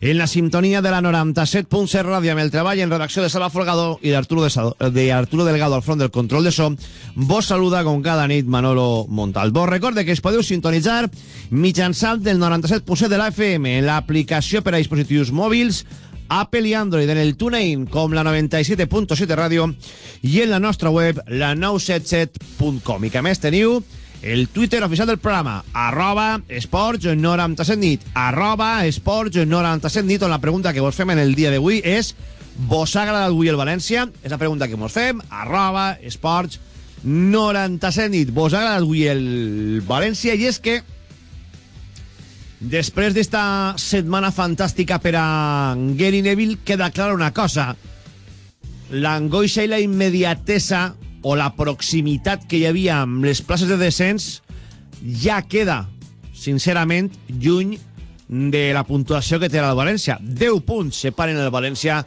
en la sintonia de la 97.7 ràdio amb el treball en redacció de Sala Folgado i d'Arturo de, de Arturo Delgado al front del control de so. Vos saluda com cada nit Manolo Montal. Vos recorde que es podeu sintonitzar mitjançant del 97.7 de la FM en l'aplicació per a dispositius mòbils Apple i Android en el TuneIn com la 97.7 ràdio i en la nostra web la 977.com i que més teniu el Twitter oficial del programa arroba esports 97 nit arroba esports 97 nit on la pregunta que vos fem en el dia d'avui és vos ha agradat avui el València? És la pregunta que vos fem arroba esports 97 nit vos ha agradat avui el València? I és que Després d'esta setmana fantàstica per a Gary Neville, queda clara una cosa. L'angoixa i la immediatesa o la proximitat que hi havia amb les places de descens ja queda, sincerament, lluny de la puntuació que té el València. 10 punts separen el València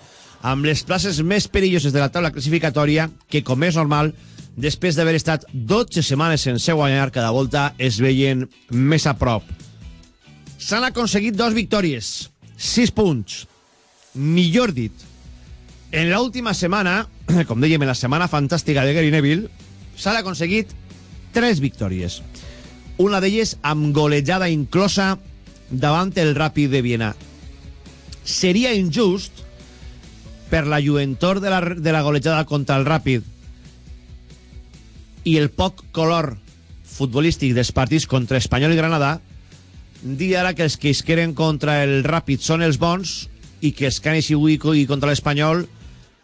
amb les places més perilloses de la taula classificatòria que, com és normal, després d'haver estat 12 setmanes sense guanyar cada volta, es veien més a prop s'han aconseguit dos victòries, sis punts. Millor dit, en l'última setmana, com dèiem, en la setmana fantàstica de Gary Neville, s'han aconseguit tres victòries. Una d'elles amb golejada inclosa davant el Ràpid de Viena. Seria injust per la lluentor de la, de la golejada contra el Ràpid i el poc color futbolístic dels partits contra Espanyol i Granada dir ara que els que es queden contra el Ràpid són els bons i que els que han i contra l'Espanyol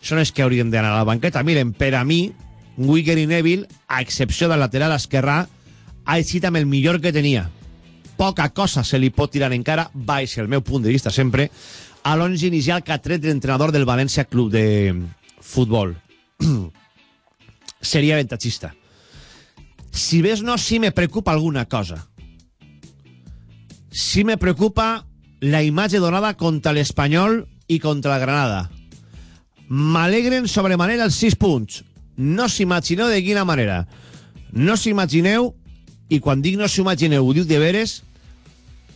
són els que haurien d'anar a la banqueta. Miren, per a mi, Wicker i Neville, a excepció del lateral esquerrà, ha eixit amb el millor que tenia. Poca cosa se li pot tirar encara, baix el meu punt de vista sempre, a l'11 inicial que ha tret l'entrenador del València Club de Futbol. Seria avantatgista. Si ves no, sí me preocupa alguna cosa sí me preocupa la imatge donada contra l'Espanyol i contra la Granada. M'alegren sobremanera els 6 punts. No s'imagineu de quina manera. No s'imagineu, i quan dic no s'imagineu, ho dic de veres,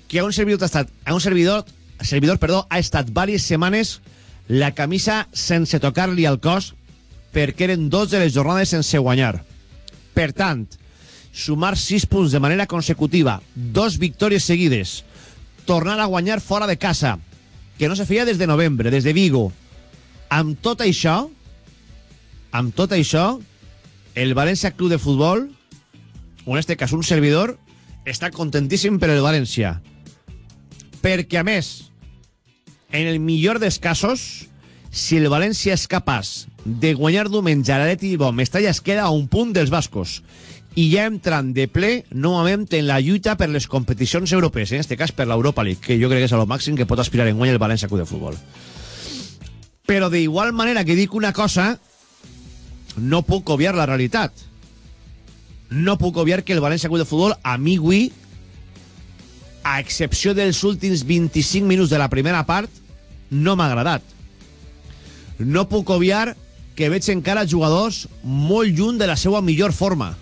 que a un servidor ha estat, a un servidor, servidor perdó, ha estat diverses setmanes la camisa sense tocar-li al cos perquè eren dos de les jornades sense guanyar. Per tant, sumar 6 punts de manera consecutiva, dos victòries seguides, tornar a guanyar fora de casa, que no se feia des de novembre, des de Vigo. Amb tot això, amb tot això, el València Club de Futbol, o en este cas un servidor, està contentíssim per el València. Perquè, a més, en el millor dels casos, si el València és capaç de guanyar diumenge a l'Atleti Bon, Mestalla es queda a un punt dels bascos i ja entran de ple novament en la lluita per les competicions europees, en aquest cas per l'Europa League, que jo crec que és el màxim que pot aspirar en guany el València Club de Futbol. Però d'igual manera que dic una cosa, no puc obviar la realitat. No puc obviar que el València Club de Futbol, a mi avui, a excepció dels últims 25 minuts de la primera part, no m'ha agradat. No puc obviar que veig encara jugadors molt lluny de la seva millor forma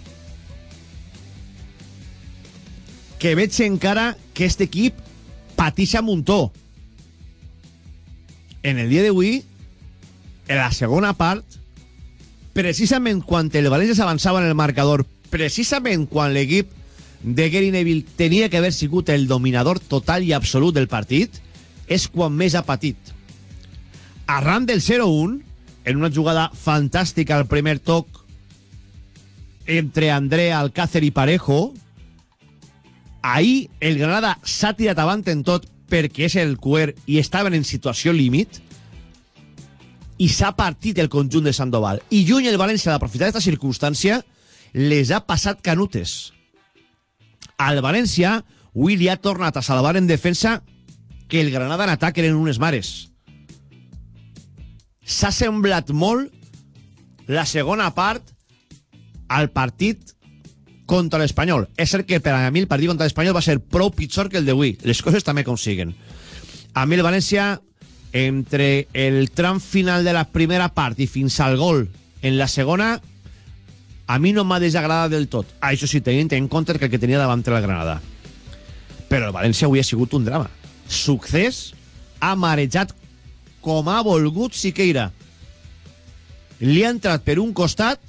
que veig encara que aquest equip pateix a muntó. En el dia d'avui, en la segona part, precisament quan el València s'avançava en el marcador, precisament quan l'equip de Gary Neville tenia que haver sigut el dominador total i absolut del partit, és quan més ha patit. Arran del 0-1, en una jugada fantàstica al primer toc entre Andrea Alcácer i Parejo, ahir el Granada s'ha tirat avant en tot perquè és el cuer i estaven en situació límit i s'ha partit el conjunt de Sandoval. I lluny el València d'aprofitar aquesta circumstància les ha passat canutes. Al València, li ha tornat a salvar en defensa que el Granada en atac eren unes mares. s'ha semblat molt la segona part al partit contra l'Espanyol. És cert que per a mi el partit contra l'Espanyol va ser prou pitjor que el d'avui. Les coses també com siguen. A mi el València, entre el tram final de la primera part i fins al gol en la segona, a mi no m'ha desagradat del tot. Això sí, tenint en compte que el que tenia davant la Granada. Però el València avui ha sigut un drama. Succés ha marejat com ha volgut Siqueira. Li ha entrat per un costat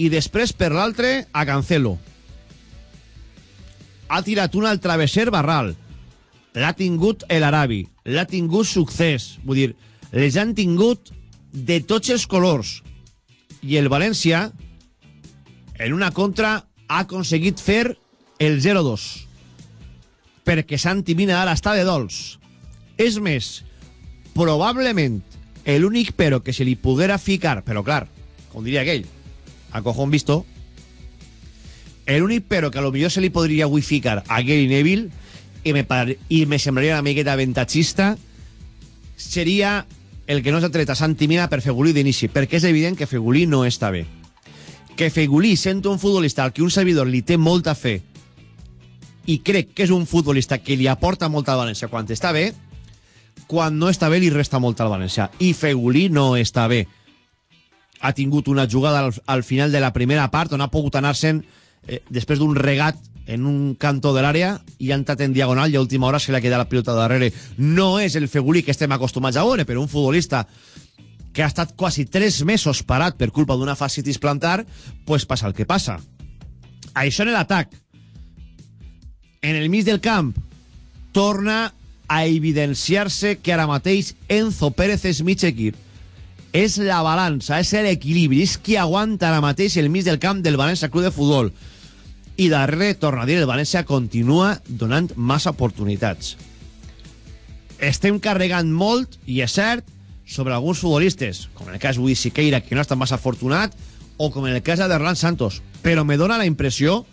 i després per l'altre a Cancelo. Ha tirat un al travesser Barral. L'ha tingut el Arabi. L'ha tingut Succés. Vull dir, les han tingut de tots els colors. I el València, en una contra, ha aconseguit fer el 0-2. Perquè Santi Mina ara està de dols. És més, probablement l'únic però que se li poguera ficar, però clar, com diria aquell, a cojón visto, l'únic però que a lo millor se li podria avui ficar a Gary Neville i me, i me semblaria una miqueta avantatgista seria el que no s'ha tret a Santi Mina per Fegulí d'inici, perquè és evident que Fegulí no està bé. Que Fegulí sent un futbolista al que un servidor li té molta fe i crec que és un futbolista que li aporta molta a València quan està bé, quan no està bé li resta molt al València. I Fegulí no està bé. Ha tingut una jugada al, al final de la primera part on ha pogut anar-se'n eh, després d'un regat en un cantó de l'àrea i ha entrat en diagonal i a última hora se li ha quedat la pilota darrere. No és el Fegulí que estem acostumats a veure, però un futbolista que ha estat quasi tres mesos parat per culpa d'una fascitis plantar, pues passa el que passa. Això en l'atac. En el mig del camp torna a evidenciar-se que ara mateix Enzo Pérez és mig equip. És la balança, és l'equilibri, és qui aguanta ara mateix el mig del camp del València Club de Futbol. I darrere, torna a dir, el València continua donant massa oportunitats. Estem carregant molt, i és cert, sobre alguns futbolistes, com en el cas Luis Siqueira, que no està massa afortunat, o com en el cas d'Erlan Santos. Però me dóna la impressió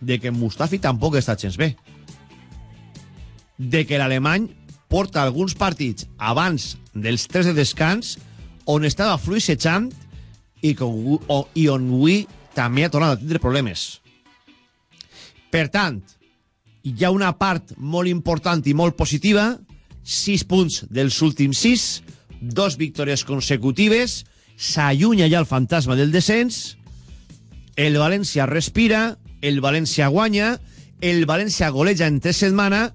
de que Mustafi tampoc està gens bé de que l'alemany porta alguns partits abans dels 3 de descans on estava fluixejant i, i on avui també ha tornat a tindre problemes. Per tant, hi ha una part molt important i molt positiva, 6 punts dels últims 6, dos victòries consecutives, s'allunya ja el fantasma del descens, el València respira, el València guanya, el València goleja en 3 setmanes,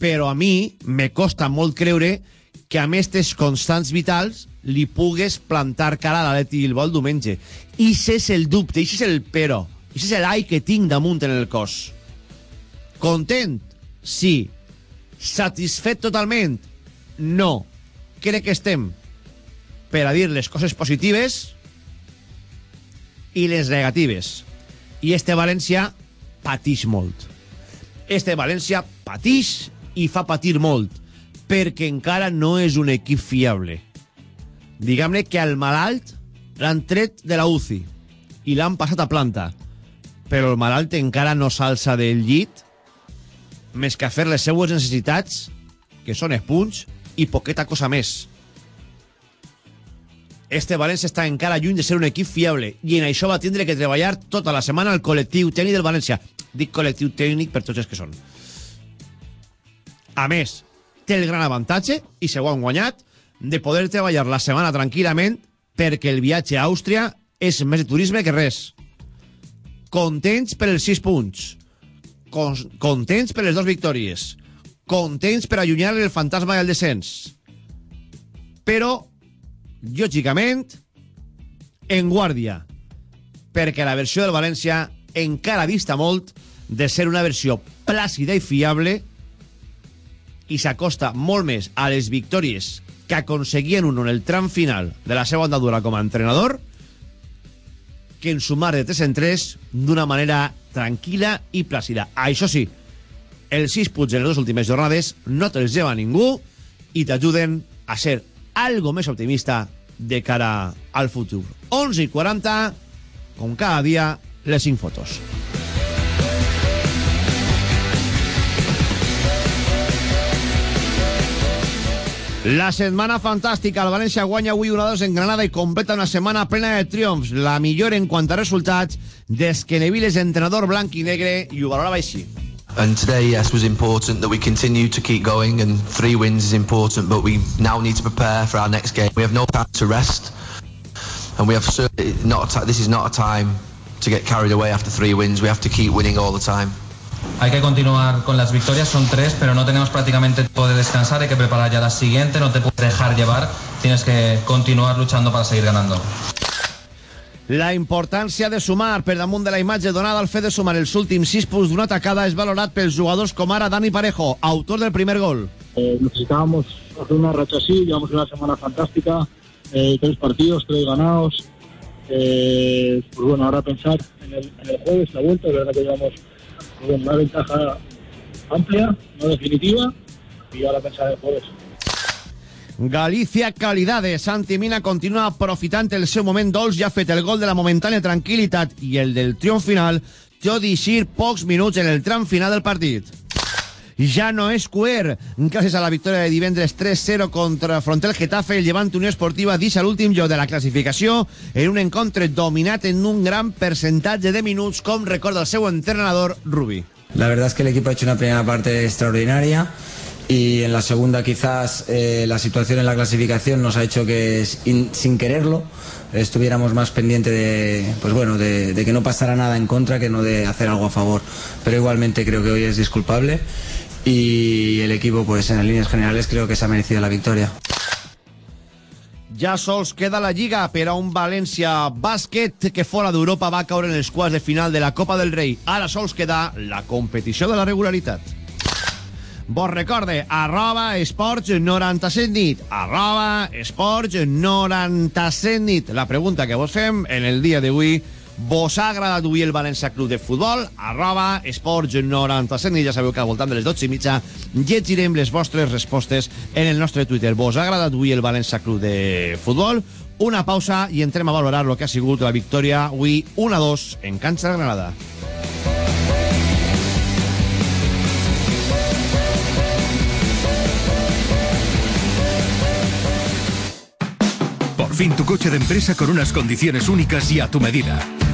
però a mi me costa molt creure que amb aquestes constants vitals li pugues plantar cara a l'Aleti Bilbao el diumenge. I és el dubte, i és el però, i és l'ai que tinc damunt en el cos. Content? Sí. Satisfet totalment? No. Crec que estem per a dir les coses positives i les negatives. I este València patix molt. Este València patix i fa patir molt, perquè encara no és un equip fiable. Diguem-ne que al malalt l'han tret de la UCI i l'han passat a planta, però el malalt encara no s'alça del llit més que fer les seues necessitats, que són els punts, i poqueta cosa més. Este València està encara lluny de ser un equip fiable i en això va tindre que treballar tota la setmana el col·lectiu tècnic del València. Dic col·lectiu tècnic per tots els que són. A més, té el gran avantatge, i se ho han guanyat, de poder treballar la setmana tranquil·lament perquè el viatge a Àustria és més de turisme que res. Contents per els 6 punts. Contents per les dues victòries. Contents per allunyar el fantasma del descens. Però, lògicament, en guàrdia. Perquè la versió del València encara dista molt de ser una versió plàcida i fiable i s'acosta molt més a les victòries que aconseguien un en el tram final de la seva andadura com a entrenador que en sumar de 3 en 3 d'una manera tranquil·la i plàcida. Això sí, els 6 punts de les dues últimes jornades no te'ls lleva ningú i t'ajuden a ser algo més optimista de cara al futur. 11 i 40, com cada dia, les 5 fotos. La setmana fantàstica. El València guanya avui 1-2 en Granada i completa una setmana plena de triomfs. La millor en quant a resultats des que Neville és entrenador blanc i negre i ho valorava així. And today, yes, was important that we continue to keep going, and three wins is important, but we now need to prepare for our next game. We have no time to rest, and we have certainly not. This is not a time to get carried away after three wins. We have to keep winning all the time. Hay que continuar con las victorias, son tres, pero no tenemos prácticamente tiempo de descansar, hay que preparar ya la siguiente, no te puedes dejar llevar, tienes que continuar luchando para seguir ganando. La importància de sumar per damunt de la imatge donada al fet de sumar els últims 6 punts d'una atacada és valorat pels jugadors com ara Dani Parejo, autor del primer gol. Eh, necesitábamos hacer una racha así, llevamos una semana fantástica, eh, tres partidos, tres ganados. Eh, pues bueno, ahora pensar en el, en el jueves, la vuelta, es verdad que llevamos una ventaja amplia, no definitiva, y ahora pensar en jueves. Galícia Calidades. Santi Mina continua aprofitant el seu moment dolç i ha fet el gol de la momentània tranquil·litat i el del triomf final, tot i eixir pocs minuts en el tram final del partit. Ja no és cuer. Gràcies a la victòria de divendres 3-0 contra Frontel Getafe, el Llevant Unió Esportiva deixa l'últim lloc de la classificació en un encontre dominat en un gran percentatge de minuts, com recorda el seu entrenador, Rubi. La verdad es que el equipo ha hecho una primera parte extraordinaria y en la segunda quizás eh, la situación en la clasificación nos ha hecho que sin, sin quererlo estuviéramos más pendiente de, pues bueno, de, de, que no pasara nada en contra que no de hacer algo a favor. Pero igualmente creo que hoy es disculpable y el equipo pues en líneas generales creo que se ha merecido la victoria. Ja sols queda la Lliga per a un València bàsquet que fora d'Europa va caure en els quarts de final de la Copa del Rei. Ara sols queda la competició de la regularitat. Vos recorde, arroba esports 97 nit, arroba esports 97 nit. La pregunta que vos fem en el dia d'avui, vos ha agradat avui el València Club de Futbol? Arroba esports 97 nit, ja sabeu que al voltant de les 12 i mitja llegirem les vostres respostes en el nostre Twitter. Vos ha agradat avui el València Club de Futbol? Una pausa i entrem a valorar el que ha sigut la victòria avui 1-2 en canxa de Granada. Por fin tu coche de empresa con unas condiciones únicas y a tu medida.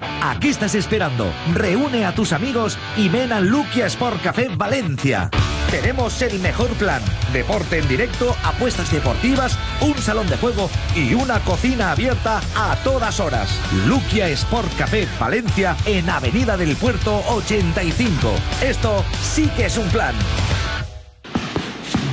¿A qué estás esperando? Reúne a tus amigos y ven al Luquia Sport Café Valencia. Tenemos el mejor plan. Deporte en directo, apuestas deportivas, un salón de juego y una cocina abierta a todas horas. Luquia Sport Café Valencia en Avenida del Puerto 85. Esto sí que es un plan.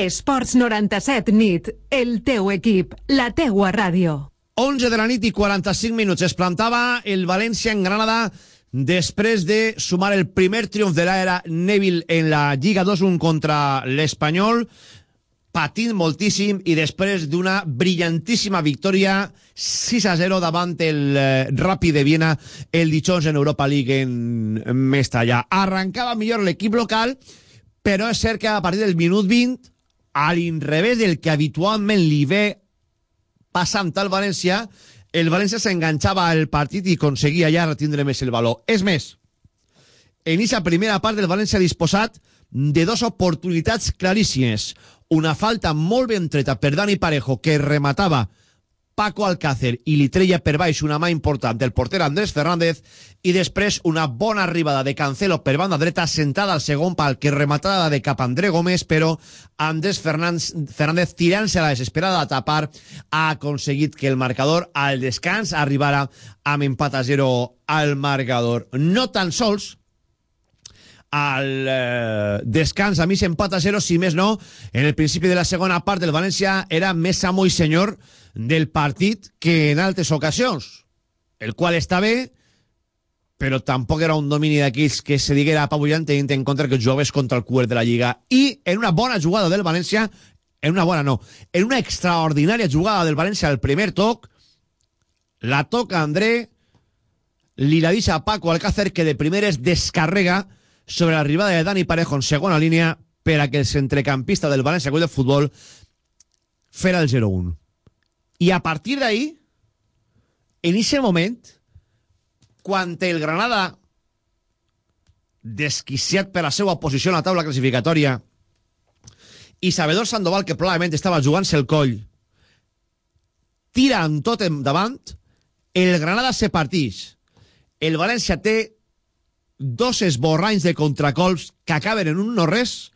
Esports 97 nit, el teu equip, la teua ràdio. 11 de la nit i 45 minuts. Es plantava el València en Granada després de sumar el primer triomf de l'era Neville en la Lliga 2-1 contra l'Espanyol, patint moltíssim i després d'una brillantíssima victòria 6-0 davant el eh, Ràpid de Viena el dijous en Europa League en Mestalla. Arrancava millor l'equip local, però és cert que a partir del minut 20 a l'inrevés del que habitualment li ve passant al València, el València s'enganxava al partit i aconseguia ja retindre més el valor. És més, en aquesta primera part del València disposat de dues oportunitats claríssimes. Una falta molt ben treta per Dani Parejo, que rematava Paco Alcácer i li treia per baix una mà important del porter Andrés Fernández i després una bona arribada de Cancelo per banda dreta sentada al segon pal que rematada de cap André Gómez però Andrés Fernández, Fernández tirant-se a la desesperada a tapar ha aconseguit que el marcador al descans arribara amb empat a 0 al marcador. No tan sols al eh, descans a mi s'empat a 0 si més no en el principi de la segona part del València era més amo i senyor del partit que en altres ocasions el qual està bé però tampoc era un domini d'aquells que se diguera apabullant tenint en compte que jugaves contra el cuer de la Lliga i en una bona jugada del València en una bona no, en una extraordinària jugada del València al primer toc la toca André li la a Paco Alcácer que de primer es descarrega sobre l'arribada de Dani Parejo en segona línia per que el centrecampista del València Club de Futbol fera el 0-1. I a partir d'ahí, en aquest moment, quan el Granada, desquiciat per la seva posició en la taula classificatòria, i Sabedor Sandoval, que probablement estava jugant-se el coll, tira amb tot endavant, el Granada se partix. El València té dos esborranys de contracolps que acaben en un no res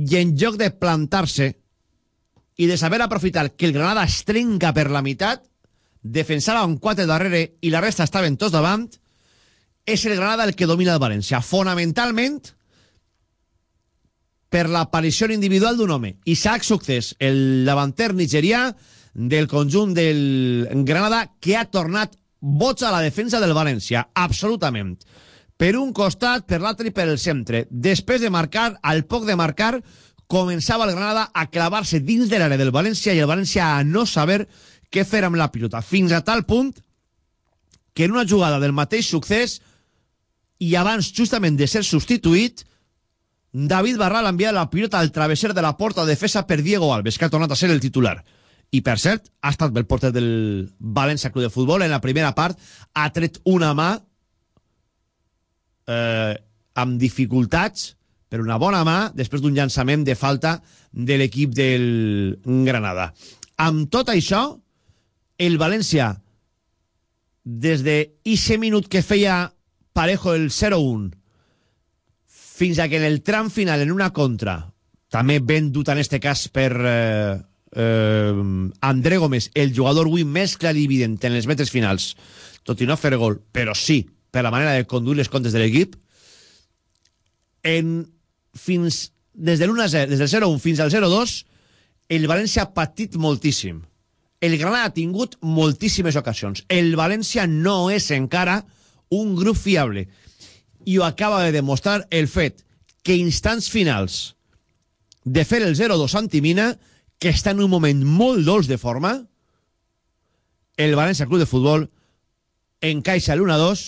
i en lloc de plantar-se i de saber aprofitar que el Granada es trenca per la meitat, defensava un 4 darrere i la resta estaven tots davant, és el Granada el que domina el València. Fonamentalment per l'aparició individual d'un home. Isaac Succés, el davanter nigerià del conjunt del Granada, que ha tornat boig a la defensa del València. Absolutament. Per un costat, per l'altre i per el centre. Després de marcar, al poc de marcar, començava el Granada a clavar-se dins de l'àrea del València i el València a no saber què fer amb la pilota. Fins a tal punt que en una jugada del mateix succés i abans justament de ser substituït, David Barral envia la pilota al travesser de la porta de defensa per Diego Alves, que ha tornat a ser el titular. I, per cert, ha estat pel porter del València Club de Futbol. En la primera part ha tret una mà eh, amb dificultats, per una bona mà, després d'un llançament de falta de l'equip del Granada. Amb tot això, el València, des de ese minut que feia Parejo el 0-1, fins a que en el tram final, en una contra, també ben dut en este cas per eh, eh, André Gómez, el jugador avui més clar i evident en les metres finals, tot i no fer gol, però sí per la manera de conduir les comptes de l'equip, en fins des de l'1-0, des del 0-1 fins al 0-2, el València ha patit moltíssim. El Granada ha tingut moltíssimes ocasions. El València no és encara un grup fiable. I ho acaba de demostrar el fet que instants finals de fer el 0-2 antimina, que està en un moment molt dolç de forma, el València Club de Futbol encaixa l'1-2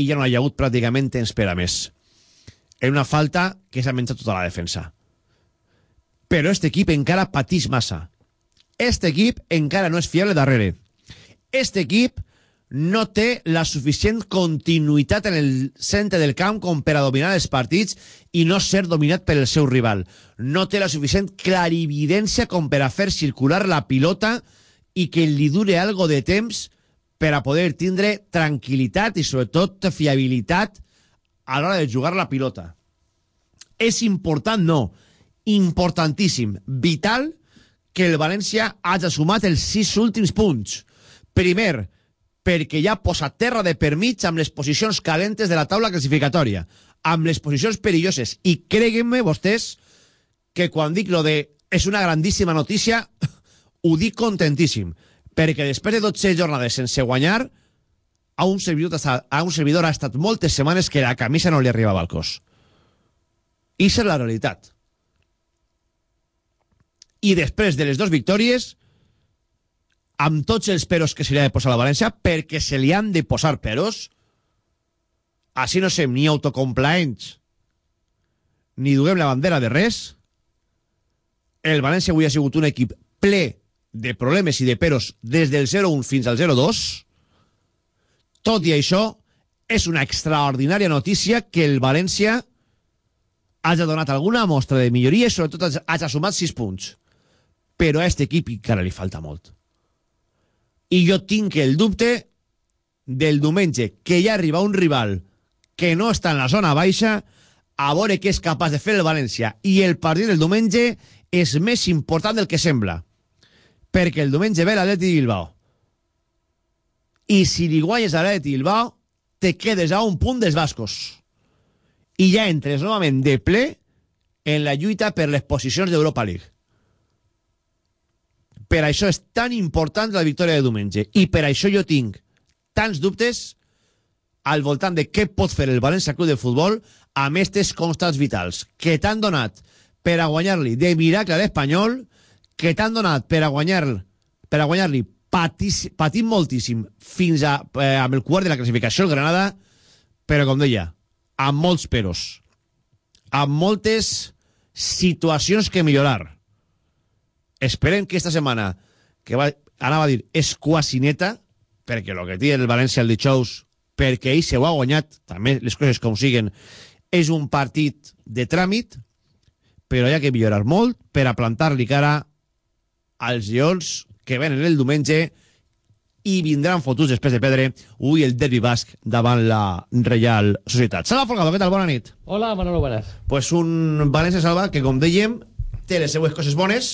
i ja no hi ha hagut pràcticament temps per a més. En una falta que s'ha menjat tota la defensa. Però este equip encara patís massa. Este equip encara no és fiable darrere. Este equip no té la suficient continuïtat en el centre del camp com per a dominar els partits i no ser dominat per el seu rival. No té la suficient clarividència com per a fer circular la pilota i que li dure algo de temps per a poder tindre tranquil·litat i sobretot fiabilitat a l'hora de jugar la pilota. És important? No. Importantíssim. Vital que el València hagi sumat els sis últims punts. Primer, perquè ja posa terra de permig amb les posicions calentes de la taula classificatòria, amb les posicions perilloses. I creguin-me vostès que quan dic lo de és una grandíssima notícia, ho dic contentíssim, perquè després de 12 jornades sense guanyar, a un servidor, a un servidor ha estat moltes setmanes que la camisa no li arribava al cos. I és la realitat. I després de les dues victòries, amb tots els peros que se li ha de posar a la València, perquè se li han de posar peros, així no sem ni autocomplaents, ni duguem la bandera de res, el València avui ha sigut un equip ple de problemes i de peros des del 0-1 fins al 0-2, tot i això, és una extraordinària notícia que el València hagi donat alguna mostra de milloria i sobretot hagi sumat 6 punts. Però a aquest equip encara li falta molt. I jo tinc el dubte del diumenge que ja arriba un rival que no està en la zona baixa a veure què és capaç de fer el València. I el partit del diumenge és més important del que sembla. Perquè el diumenge ve l'Atleti Bilbao. I si li guanyes a l'Atleti Bilbao, te quedes a un punt dels bascos. I ja entres novament de ple en la lluita per les posicions d'Europa League. Per això és tan important la victòria de diumenge. I per això jo tinc tants dubtes al voltant de què pot fer el València Club de Futbol amb aquestes constats vitals que t'han donat per a guanyar-li de miracle a l'Espanyol, que t'han donat per a guanyar per a guanyar-li patint moltíssim fins a, eh, amb el quart de la classificació el Granada, però com deia, amb molts peros, amb moltes situacions que millorar. Esperem que esta setmana, que va, anava a dir, és quasi neta, perquè el que té el València el dijous, perquè ell se ho ha guanyat, també les coses com siguen, és un partit de tràmit, però hi ha que millorar molt per a plantar-li cara als lleons que venen el diumenge i vindran fotuts després de perdre avui el derbi basc davant la Reial Societat. Salva Folgado, què tal? Bona nit. Hola, Manolo, buenas. Pues un València Salva que, com dèiem, té les seues coses bones,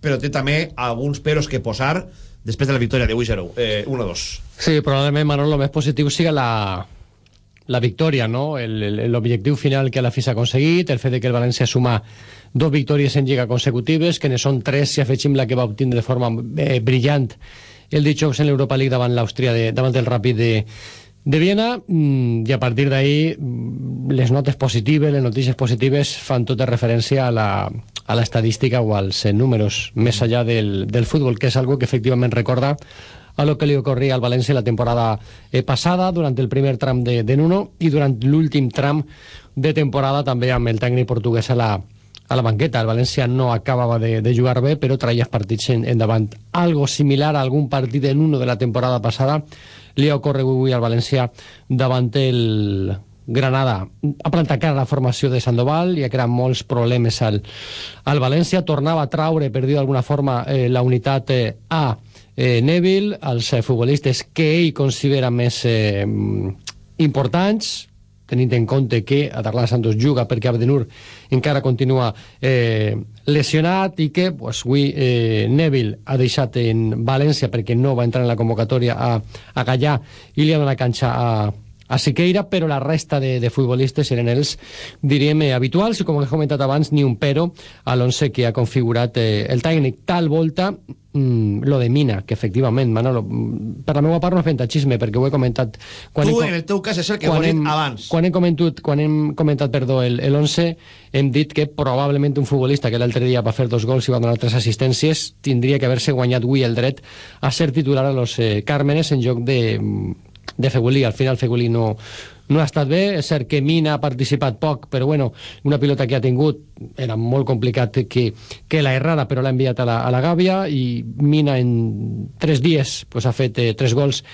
però té també alguns peros que posar després de la victòria de 0 eh, 1-2. Sí, probablement, Manolo, el més positiu siga la, la victòria, no? l'objectiu final que la FIS ha aconseguit, el fet de que el València suma dos victòries en Lliga consecutives, que ne són tres si afegim la que va obtindre de forma eh, brillant el dijous en l'Europa League davant l'Àustria, de, davant del Ràpid de, de Viena, mm, i a partir d'ahí mm, les notes positives, les notícies positives fan tota referència a la, a l'estadística o als números més allà del, del futbol, que és algo que efectivament recorda a lo que li ocorria al València la temporada eh, passada, durant el primer tram de, de Nuno i durant l'últim tram de temporada també amb el tècnic portuguès a la, a la banqueta. El València no acabava de, de jugar bé, però traia partits en, endavant. Algo similar a algun partit en uno de la temporada passada li ha ocorregut avui al València davant el Granada. Ha plantat cara la formació de Sandoval i ha creat molts problemes al, al València. Tornava a traure, per dir d'alguna forma, eh, la unitat eh, A eh, Neville, els eh, futbolistes que ell considera més eh, importants, tenint en compte que Atarlan Santos juga perquè Abdenur encara continua eh, lesionat i que pues, avui eh, Neville ha deixat en València perquè no va entrar en la convocatòria a, a Gallà i li ha donat canxa a, a Siqueira, però la resta de, de futbolistes eren els, diríem, eh, habituals, i com he comentat abans, ni un però a l'11 que ha configurat eh, el tècnic. Tal volta, mm, lo de Mina, que efectivament, Manolo, mm, per la meva part no fent xisme, perquè ho he comentat... Quan tu, he, en el teu cas, és el que ho hem, abans. Quan hem comentat, quan hem comentat perdó, el, el 11, hem dit que probablement un futbolista que l'altre dia va fer dos gols i va donar tres assistències tindria que haver-se guanyat avui el dret a ser titular a los eh, Càrmenes en joc de mm, de Fegulí. Al final Fegulí no, no ha estat bé. És cert que Mina ha participat poc, però bueno, una pilota que ha tingut era molt complicat que, que la errada, però l'ha enviat a la, a la Gàbia i Mina en tres dies pues, ha fet eh, tres gols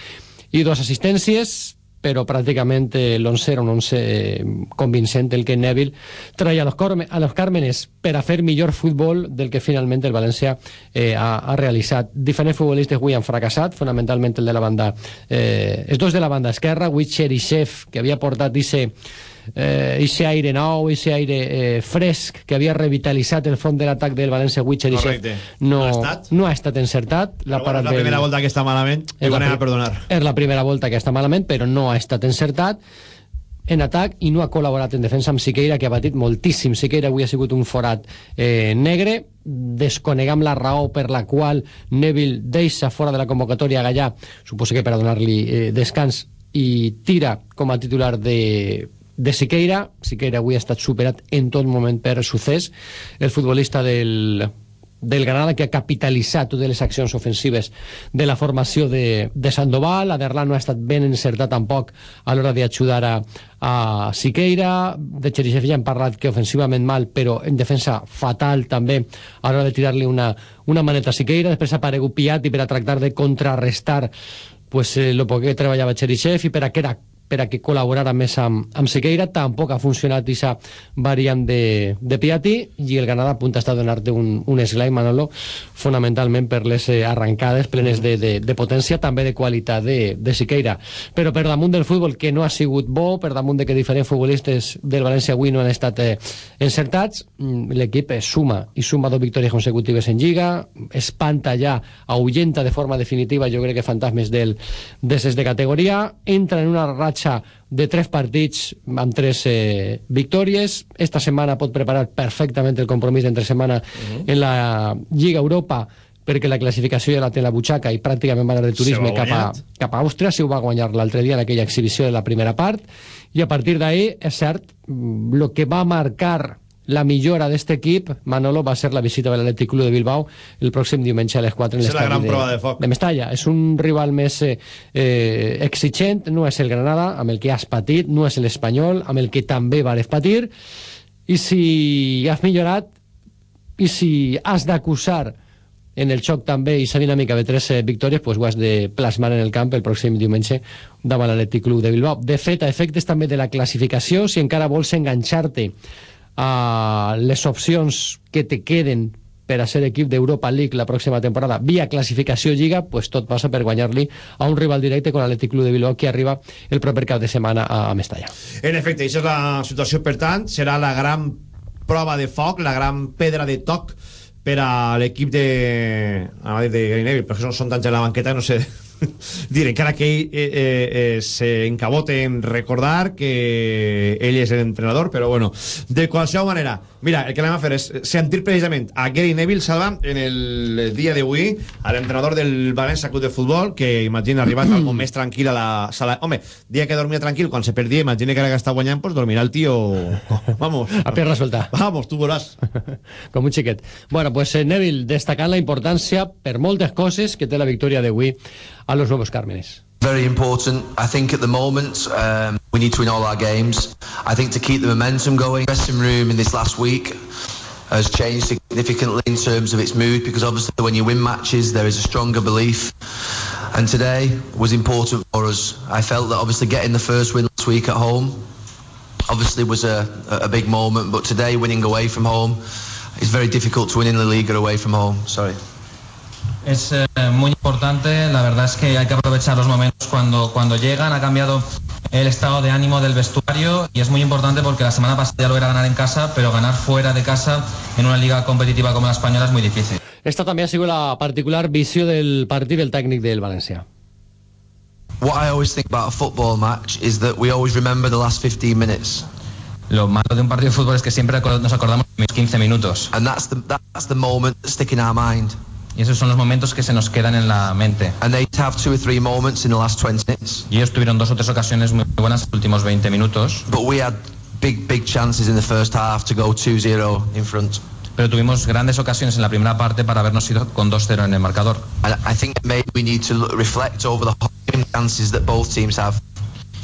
i dues assistències però pràcticament eh, l'11 era un 11 eh, convincent el que Neville traia a los, a los Cármenes per a fer millor futbol del que finalment el València eh, ha, ha realitzat. Diferents futbolistes avui han fracassat, fonamentalment el de la banda eh, els dos de la banda esquerra, Witcher i Chef, que havia portat ese eh, ese aire nou, ese aire eh, fresc que havia revitalitzat el front de l'atac del València Witcher no, no, ha estat, no ha estat encertat la, bueno, la primera del... volta que està malament és la, a perdonar. és la primera volta que està malament però no ha estat encertat en atac i no ha col·laborat en defensa amb Siqueira, que ha patit moltíssim. Siqueira avui ha sigut un forat eh, negre. Desconegam la raó per la qual Neville deixa fora de la convocatòria a Gallà, suposo que per a donar-li eh, descans, i tira com a titular de de Siqueira. Siqueira avui ha estat superat en tot moment per succés. El futbolista del del Granada que ha capitalitzat totes les accions ofensives de la formació de, de Sandoval Aderlan no ha estat ben encertat tampoc a l'hora d'ajudar a, a Siqueira de Cherisev ja hem parlat que ofensivament mal però en defensa fatal també a l'hora de tirar-li una, una maneta a Siqueira després ha aparegut Piatti per a tractar de contrarrestar pues, eh, lo que treballava Cherisev i per a que era per a que col·laborara més amb, amb Sequeira. Tampoc ha funcionat aquesta variant de, de Piatti i el Granada apunta a donar-te un, un esglai Manolo fonamentalment per les eh, arrancades plenes de, de, de potència també de qualitat de, de Siqueira però per damunt del futbol que no ha sigut bo per damunt de que diferents futbolistes del València avui no han estat eh, encertats mm, l'equip eh, suma i suma dos victòries consecutives en Lliga espanta ja, ahuyenta de forma definitiva jo crec que fantasmes del, de ses de categoria entra en una ratxa ratxa de tres partits amb tres eh, victòries. Esta setmana pot preparar perfectament el compromís d'entre setmana uh -huh. en la Lliga Europa perquè la classificació ja la té la butxaca i pràcticament va anar de turisme cap a, cap a Àustria, si ho va guanyar l'altre dia en aquella exhibició de la primera part, i a partir d'ahir, és cert, el que va marcar la millora d'aquest equip, Manolo, va ser la visita de l'Atlètic Club de Bilbao el pròxim diumenge a les 4 en l'estadi de, prova de, foc. de Mestalla. És un rival més eh, eh, exigent, no és el Granada, amb el que has patit, no és l'Espanyol, amb el que també vares patir, i si has millorat, i si has d'acusar en el xoc també i sa dinàmica de tres eh, victòries pues, ho has de plasmar en el camp el pròxim diumenge davant l'Atlètic Club de Bilbao. De fet, a efectes també de la classificació, si encara vols enganxar-te a les opcions que te queden per a ser equip d'Europa League la pròxima temporada via classificació Lliga, pues tot passa per guanyar-li a un rival directe con l'Atlètic Club de Bilbao que arriba el proper cap de setmana a, Mestalla. En efecte, això és la situació, per tant, serà la gran prova de foc, la gran pedra de toc per a l'equip de... a dir de Gary Neville, perquè són tants a la banqueta, no sé dir, encara que ell eh, eh, eh, s'encabote en recordar que ell és l'entrenador, però bueno, de qualsevol manera, mira, el que anem a fer és sentir precisament a Gary Neville Salva en el dia d'avui, a l'entrenador del València Club de Futbol, que imagina arribat algo més tranquil a la sala. Home, dia que dormia tranquil, quan se perdia, imagina que ara que està guanyant, pues dormirà el tio... Vamos. A pierna suelta. Vamos, tu veuràs. Com un xiquet. Bueno, pues eh, Neville, destacant la importància per moltes coses que té la victòria d'avui a los Nuevos Cármenes. Very important. I think at the moment um, we need to win all our games. I think to keep the momentum going, The dressing room in this last week has changed significantly in terms of its mood because obviously when you win matches there is a stronger belief and today was important for us. I felt that obviously getting the first win last week at home obviously was a, a big moment but today winning away from home is very difficult to win in the league or away from home. Sorry. Es eh, muy importante, la verdad es que hay que aprovechar los momentos cuando, cuando llegan, ha cambiado el estado de ánimo del vestuario y es muy importante porque la semana pasada ya lo era ganar en casa, pero ganar fuera de casa en una liga competitiva como la española es muy difícil. Esta també ha sigut la particular visió del partit del tècnic del València. What I always think about a football match is that we always remember the last 15 minutes. Lo malo de un partido de fútbol es que siempre nos acordamos de los 15 minutos. And that's the, that's the moment that stick in our mind. Y esos son los momentos que se nos quedan en la mente. And they have two or three moments in the last 20 minutes. Y ellos tuvieron dos o tres ocasiones muy buenas en los últimos 20 minutos. But we had big, big chances in the first half to go 2-0 in front. Pero tuvimos grandes ocasiones en la primera parte para habernos ido con 2-0 en el marcador. And I think maybe we need to look, reflect over the whole chances that both teams have.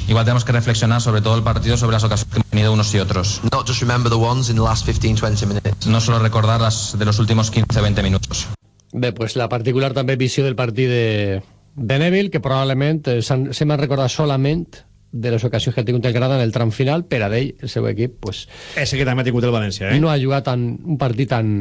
Igual tenemos que reflexionar sobre todo el partido, sobre las ocasiones que han tenido unos y otros. Not just remember the ones in the last 15-20 minutes. No solo recordar las de los últimos 15-20 minutos. Bé, pues la particular també visió del partit de, de Neville, que probablement eh, se m'han recordat solament de les ocasions que ha tingut el Granada en el tram final, per a d'ell, el seu equip, pues... Ese que també ha tingut el València, eh? No ha jugat tan, un partit tan...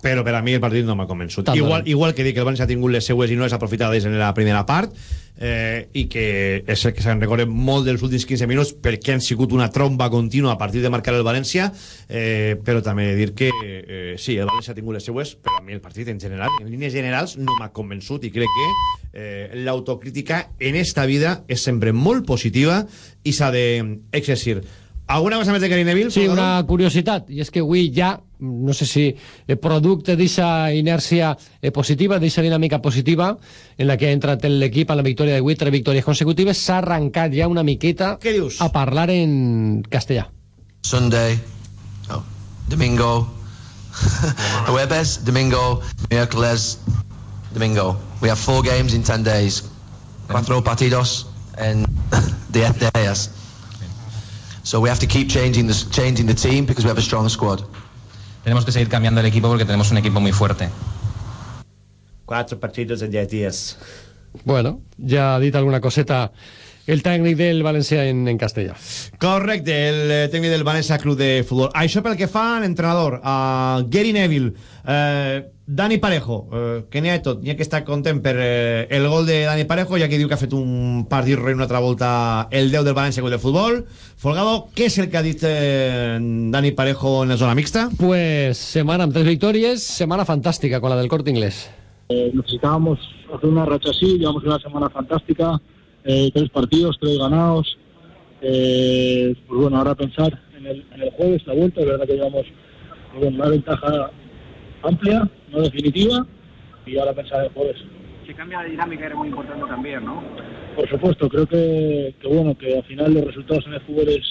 Però per a mi el partit no m'ha convençut. Igual, igual que dic que el València ha tingut les seues i no les aprofitades en la primera part, eh, i que és el que se'n recorden molt dels últims 15 minuts perquè han sigut una tromba contínua a partir de marcar el València. Eh, però també dir que eh, sí, el València ha tingut les seues però a mi el partit en general, en línies generals no m'ha convençut i crec que eh, l'autocrítica en esta vida és sempre molt positiva i s'ha d'exercir alguna cosa més de Gary Neville? Sí, una curiositat, i és que avui ja, no sé si eh, producte d'aquesta inèrcia eh, positiva, d'aquesta dinàmica positiva, en la que ha entrat l'equip a la victòria de 8, tres victòries consecutives, s'ha arrencat ja una miqueta a parlar en castellà. Sunday, oh, Domingo, Jueves, Domingo, Miércoles, Domingo. We have four games in 10 days. Cuatro partidos en 10 días. So we have to keep changing the, changing the team because we have a strong squad. Tenemos que seguir cambiando el equipo porque tenemos un equipo muy fuerte. Cuatro partidos en 10 días. Bueno, ja ha dit alguna coseta el tècnic del València en, en castellà. Correcte, el eh, tècnic del València Club de Futbol. Això pel que fa a l'entrenador, a Gary Neville, eh, Dani Parejo, eh, que n'hi ha tot, n'hi ha que estar content per eh, el gol de Dani Parejo, ja que diu que ha fet un partit rei una altra volta el 10 del València Club de Futbol. Folgado, què és el que ha dit eh, Dani Parejo en la zona mixta? Pues semana amb tres victòries, setmana fantàstica con la del Corte Inglés. Eh, necesitábamos hacer una racha así, llevamos una semana fantástica, eh, tres partidos, tres ganados. Eh, pues bueno, ahora pensar en el, en el jueves, la vuelta, es verdad que llevamos bueno, una ventaja amplia, no definitiva, y ahora pensar en el jueves. Se cambia la dinámica, era muy importante también, ¿no? Por supuesto, creo que, que bueno, que al final los resultados en el fútbol es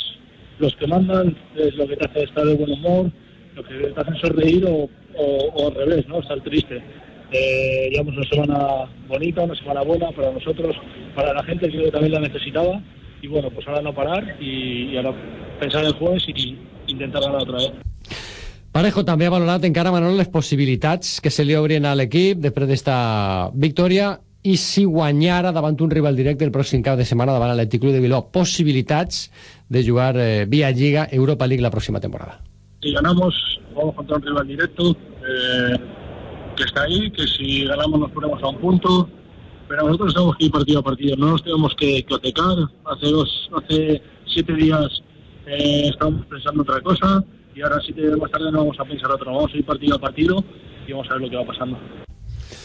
los que mandan, es lo que te hace estar de buen humor, lo que te hace sonreír o, o, o al revés, ¿no? Estar triste. Eh, llevamos una semana bonita, una semana buena para nosotros, para la gente creo que también la necesitaba y bueno, pues ahora no parar y, y ahora pensar en el jueves y intentar ganar otra vez. Parejo també ha valorat encara, Manolo, les possibilitats que se li obrin a l'equip després d'esta victòria i si guanyara davant un rival directe el pròxim cap de setmana davant l'Atlètic Club de Bilbao, possibilitats de jugar eh, via Lliga Europa League la pròxima temporada. Si ganamos, vamos contra un rival directo eh, que está ahí, que si ganamos nos ponemos a un punto, pero nosotros tenemos que ir partido a partido, no nos tenemos que hipotecar. Hace dos, hace siete días eh, estábamos pensando otra cosa y ahora siete días más tarde no vamos a pensar otra, vamos a ir partido a partido y vamos a ver lo que va pasando.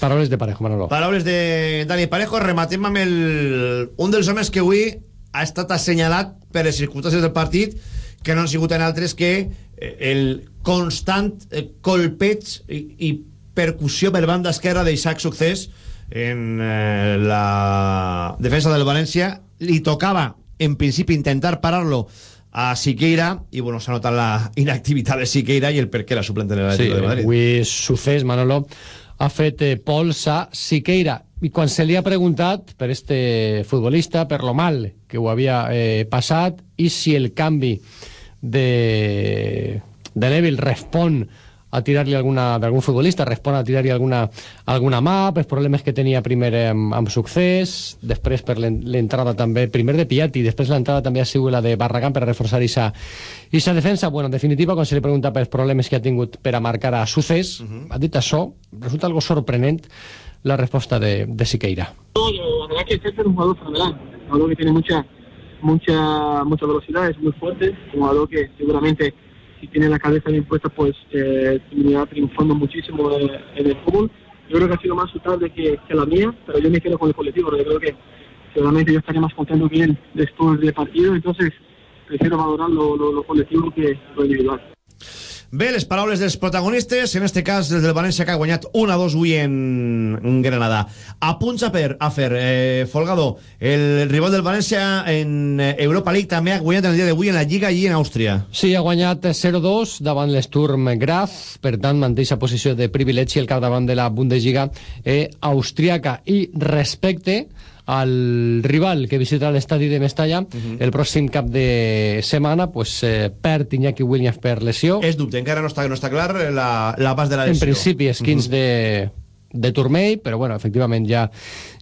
Paraules de Parejo, Manolo. Paraules de Dani Parejo. Rematem amb el... un dels homes que avui ha estat assenyalat per les circumstàncies del partit que no han sigut en altres que eh, el constant eh, colpeig i, i percussió per banda esquerra d'Isaac Succés en eh, la defensa del València li tocava en principi intentar parar-lo a Siqueira i bueno, s'ha notat la inactivitat de Siqueira i el per què la suplente de Sí, de Madrid avui Sucés, Manolo, ha fet eh, pols a Siqueira. I quan se li ha preguntat per este futbolista, per lo mal que ho havia eh, passat, i si el canvi de, de Neville respon a tirar-li alguna d'algun futbolista, respon a tirar-li alguna, alguna mà, pels problemes que tenia primer amb, amb succés, després per l'en- l'entrada també, primer de Piatti, després l'entrada també ha sigut la de Barragán per a reforçar esa, esa defensa. Bueno, en definitiva, quan se li pregunta pels problemes que ha tingut per a marcar a succés, ha dit això, resulta algo sorprenent la resposta de, de Siqueira. La verdad que es un jugador fenomenal, un jugador que tiene mucha, mucha, mucha velocidad, es muy fuerte, un jugador que seguramente si tiene la cabeza bien puesta pues eh, terminará triunfando muchísimo en, en el fútbol. Yo creo que ha sido más su tarde que, que la mía, pero yo me quedo con el colectivo, porque creo que seguramente yo estaría más contento él después del partido, entonces prefiero valorar lo, lo, lo colectivo que lo individual. Bé, les paraules dels protagonistes, en este cas del València que ha guanyat 1-2 avui en, Granada. A punts a, per, a fer, eh, Folgado, el rival del València en eh, Europa League també ha guanyat en el dia d'avui en la Lliga i en Àustria. Sí, ha guanyat 0-2 davant l'Sturm Graz, per tant manteix a posició de privilegi el capdavant de la Bundesliga eh, austriaca i respecte al rival que visita l'estadi de Mestalla el pròxim cap de setmana pues, eh, perd Iñaki Williams per lesió. És dubte, encara no està, no està clar la, la pas de la en lesió. principi és 15 de, de turmell, però bueno, efectivament ja,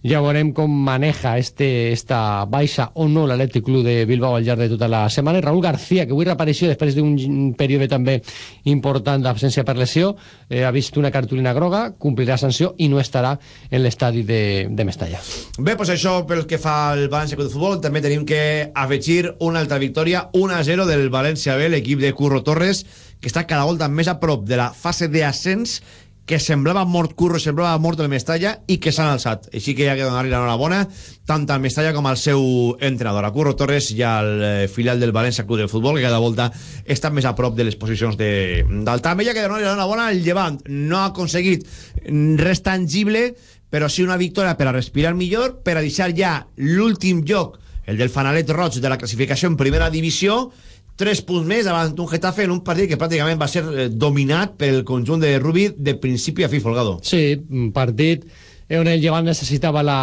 ja veurem com maneja este, esta baixa o no l'Atlètic Club de Bilbao al llarg de tota la setmana. I Raúl García, que avui reapareixia després d'un període també important d'absència per lesió, eh, ha vist una cartolina groga, complirà sanció i no estarà en l'estadi de, de Mestalla. Bé, doncs això pel que fa al València Club de Futbol, també tenim que afegir una altra victòria, 1-0 del València B, l'equip de Curro Torres, que està cada volta més a prop de la fase d'ascens que semblava mort Curro, semblava mort el Mestalla i que s'han alçat. Així que hi ha que donar-li l'enhorabona tant al Mestalla com al seu entrenador, a Curro Torres i al eh, filial del València Club de Futbol, que cada volta està més a prop de les posicions de- dalt. També hi ha que donar-li l'enhorabona al Llevant. No ha aconseguit res tangible, però sí una victòria per a respirar millor, per a deixar ja l'últim lloc, el del Fanalet Roig de la classificació en primera divisió, 3 punts més davant un Getafe en un partit que pràcticament va ser eh, dominat pel conjunt de Rubi de principi a fi, Folgado. Sí, un partit on el Llevant necessitava la,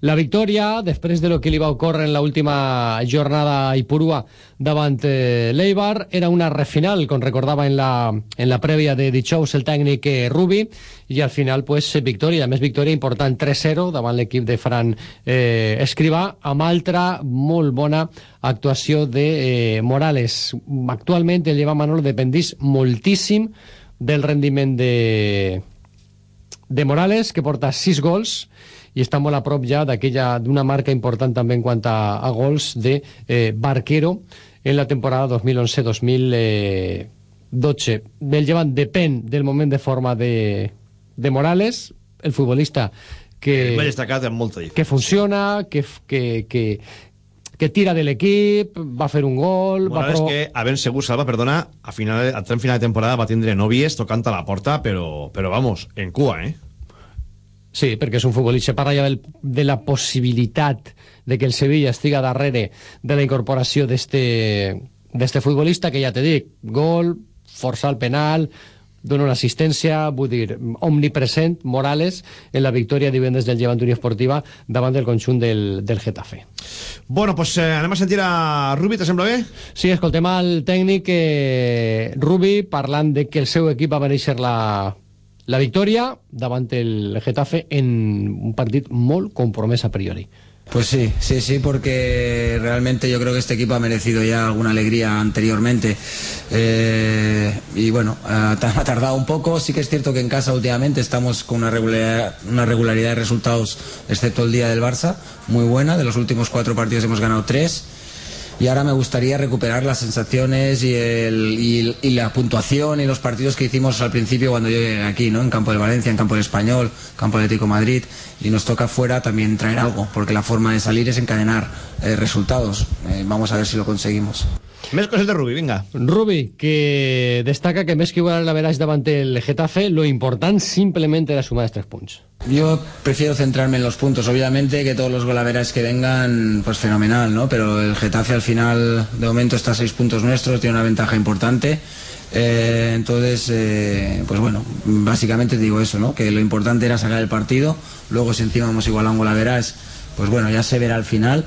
la victòria, després de lo que li va ocórrer en l'última jornada a Ipurua davant eh, l'Eibar, era una refinal, com recordava en la, en la prèvia de dijous el tècnic eh, Rubi, i al final, pues, victòria, més victòria important 3-0 davant l'equip de Fran eh, Escrivà, amb altra molt bona actuació de eh, Morales. Actualment el Lleva Manolo dependís moltíssim del rendiment de, de Morales, que porta 6 gols, i està molt a prop ja d'aquella d'una marca important també en quant a, a gols de eh, Barquero en la temporada 2011-2012. El llevant depèn del moment de forma de, de Morales, el futbolista que... M'ha destacat amb molta Que funciona, que, que, que, que tira de l'equip, va fer un gol... Morales va pro... que, a ben segur, Salva, perdona, a final, a tren final de temporada va tindre nòvies tocant a la porta, però, però vamos, en cua, eh? Sí, perquè és un futbolista. Parla ja del, de la possibilitat de que el Sevilla estiga darrere de la incorporació d'este futbolista, que ja te dic, gol, força al penal, dona una assistència, vull dir, omnipresent, Morales, en la victòria divendres del Llevant Unió Esportiva davant del conjunt del, del Getafe. Bueno, pues eh, anem a sentir a Rubi, te sembla bé? Sí, escoltem al tècnic eh, Rubi parlant de que el seu equip va mereixer la, la victòria davant el Getafe en un partit molt compromès a priori. Pues sí, sí, sí, porque realmente yo creo que este equipo ha merecido ya alguna alegría anteriormente. Eh, y bueno, ha, tardado un poco. Sí que es cierto que en casa últimamente estamos con una regularidad de resultados, excepto el día del Barça, muy buena. De los últimos cuatro partidos hemos ganado tres y ahora me gustaría recuperar las sensaciones y, el, y, la puntuación y los partidos que hicimos al principio cuando yo llegué aquí, ¿no? En campo del Valencia, en campo del Español, campo del Atlético Madrid y nos toca fuera también traer algo, porque la forma de salir es encadenar eh, resultados. Eh, vamos a ver si lo conseguimos. Més coses de Rubi, vinga. Rubi, que destaca que més que igualar la veraix davant el Getafe, lo important simplement era sumar els tres punts. Yo prefiero centrarme en los puntos, obviamente que todos los golaveras que vengan, pues fenomenal, ¿no? Pero el Getafe al final, de momento está a seis puntos nuestros, tiene una ventaja importante. Eh, entonces, eh, pues bueno, básicamente digo eso, ¿no? Que lo importante era sacar el partido, luego si encima hemos igualado un golaveras, pues bueno, ya se verá al final,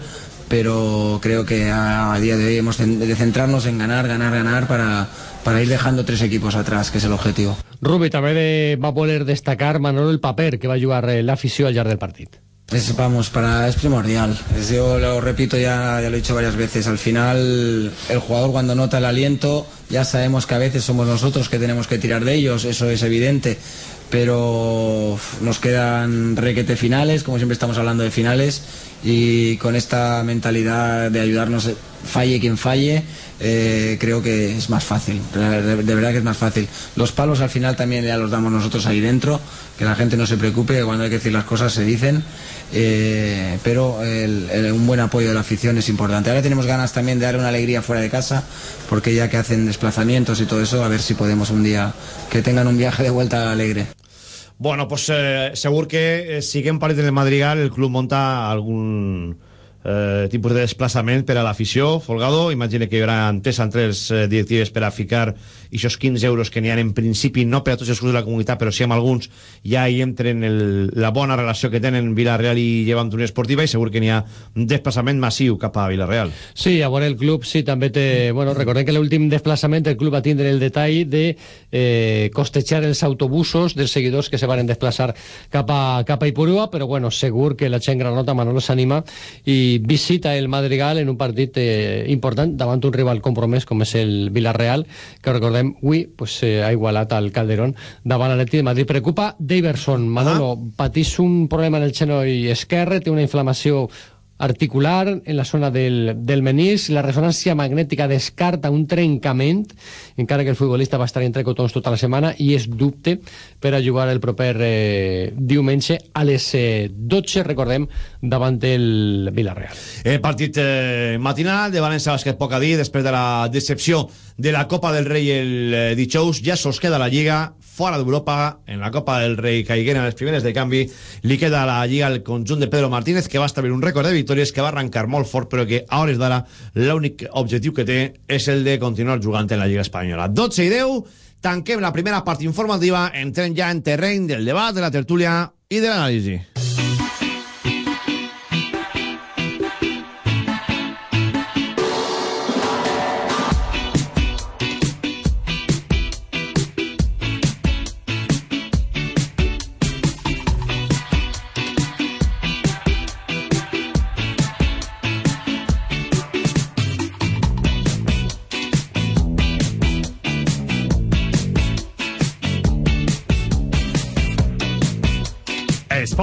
pero creo que a, a día de hoy hemos de centrarnos en ganar, ganar, ganar para, para ir dejando tres equipos atrás, que es el objetivo. Rubi també de, va voler destacar Manolo el paper que va jugar eh, l'afició al llarg del partit. Es, vamos, para, es primordial. Es, yo lo repito, ya, ya lo he dicho varias veces. Al final, el jugador cuando nota el aliento, ya sabemos que a veces somos nosotros que tenemos que tirar de ellos, eso es evidente. Pero nos quedan requete finales, como siempre estamos hablando de finales, y con esta mentalidad de ayudarnos, falle quien falle, eh, creo que es más fácil, de, verdad que es más fácil. Los palos al final también ya los damos nosotros ahí dentro, que la gente no se preocupe, que cuando hay que decir las cosas se dicen, eh, pero el, un buen apoyo de la afición es importante. Ahora tenemos ganas también de dar una alegría fuera de casa, porque ya que hacen desplazamientos y todo eso, a ver si podemos un día que tengan un viaje de vuelta alegre. Bueno, pues eh, segur que eh, siguem parlant en el Madrigal, el club monta algun eh, tipus de desplaçament per a l'afició, Folgado, imagine que hi haurà entesa entre les eh, directives per a ficar aquests 15 euros que n'hi ha en principi, no per a tots els clubs de la comunitat, però sí amb alguns, ja hi entren el, la bona relació que tenen Villarreal i Llevant Unió Esportiva i segur que n'hi ha un desplaçament massiu cap a Villarreal. Sí, a veure, el club sí, també té... Bueno, recordem que l'últim desplaçament el club va tindre el detall de eh, costejar els autobusos dels seguidors que se van desplaçar cap a, cap a Ipurua, però bueno, segur que la gent granota Manolo s'anima i visita el Madrigal en un partit eh, important davant un rival compromès com és el Villarreal, que recordem avui pues, eh, ha igualat al Calderón davant l'Atleti de Madrid. Preocupa Daverson. Manolo, ah. patís un problema en el xenoll esquerre, té una inflamació articular en la zona del, del menís, la ressonància magnètica descarta un trencament, encara que el futbolista va estar entre cotons tota la setmana i és dubte per a jugar el proper eh, diumenge a les eh, 12, recordem, davant el Villarreal. El partit eh, matinal de València Bàsquet poc a dir, després de la decepció de la Copa del Rei el eh, dijous, ja sols queda la Lliga fora d'Europa, en la Copa del Rei, caiguent les primeres de canvi, li queda a la Lliga el conjunt de Pedro Martínez, que va establir un rècord de victòries, que va arrencar molt fort, però que a hores d'ara l'únic objectiu que té és el de continuar jugant en la Lliga Espanyola. 12 i 10, tanquem la primera part informativa, entrem ja en terreny del debat, de la tertúlia i de l'anàlisi.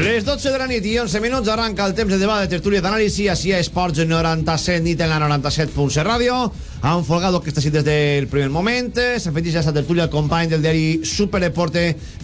Les 12 de la nit i 11 minuts arranca el temps de debat de tertúlia d'anàlisi així a Esports 97 nit en la 97.7 ràdio. Han folgado que està així des del primer moment. S'afegeix a esta tertúlia el company del diari Superdeporte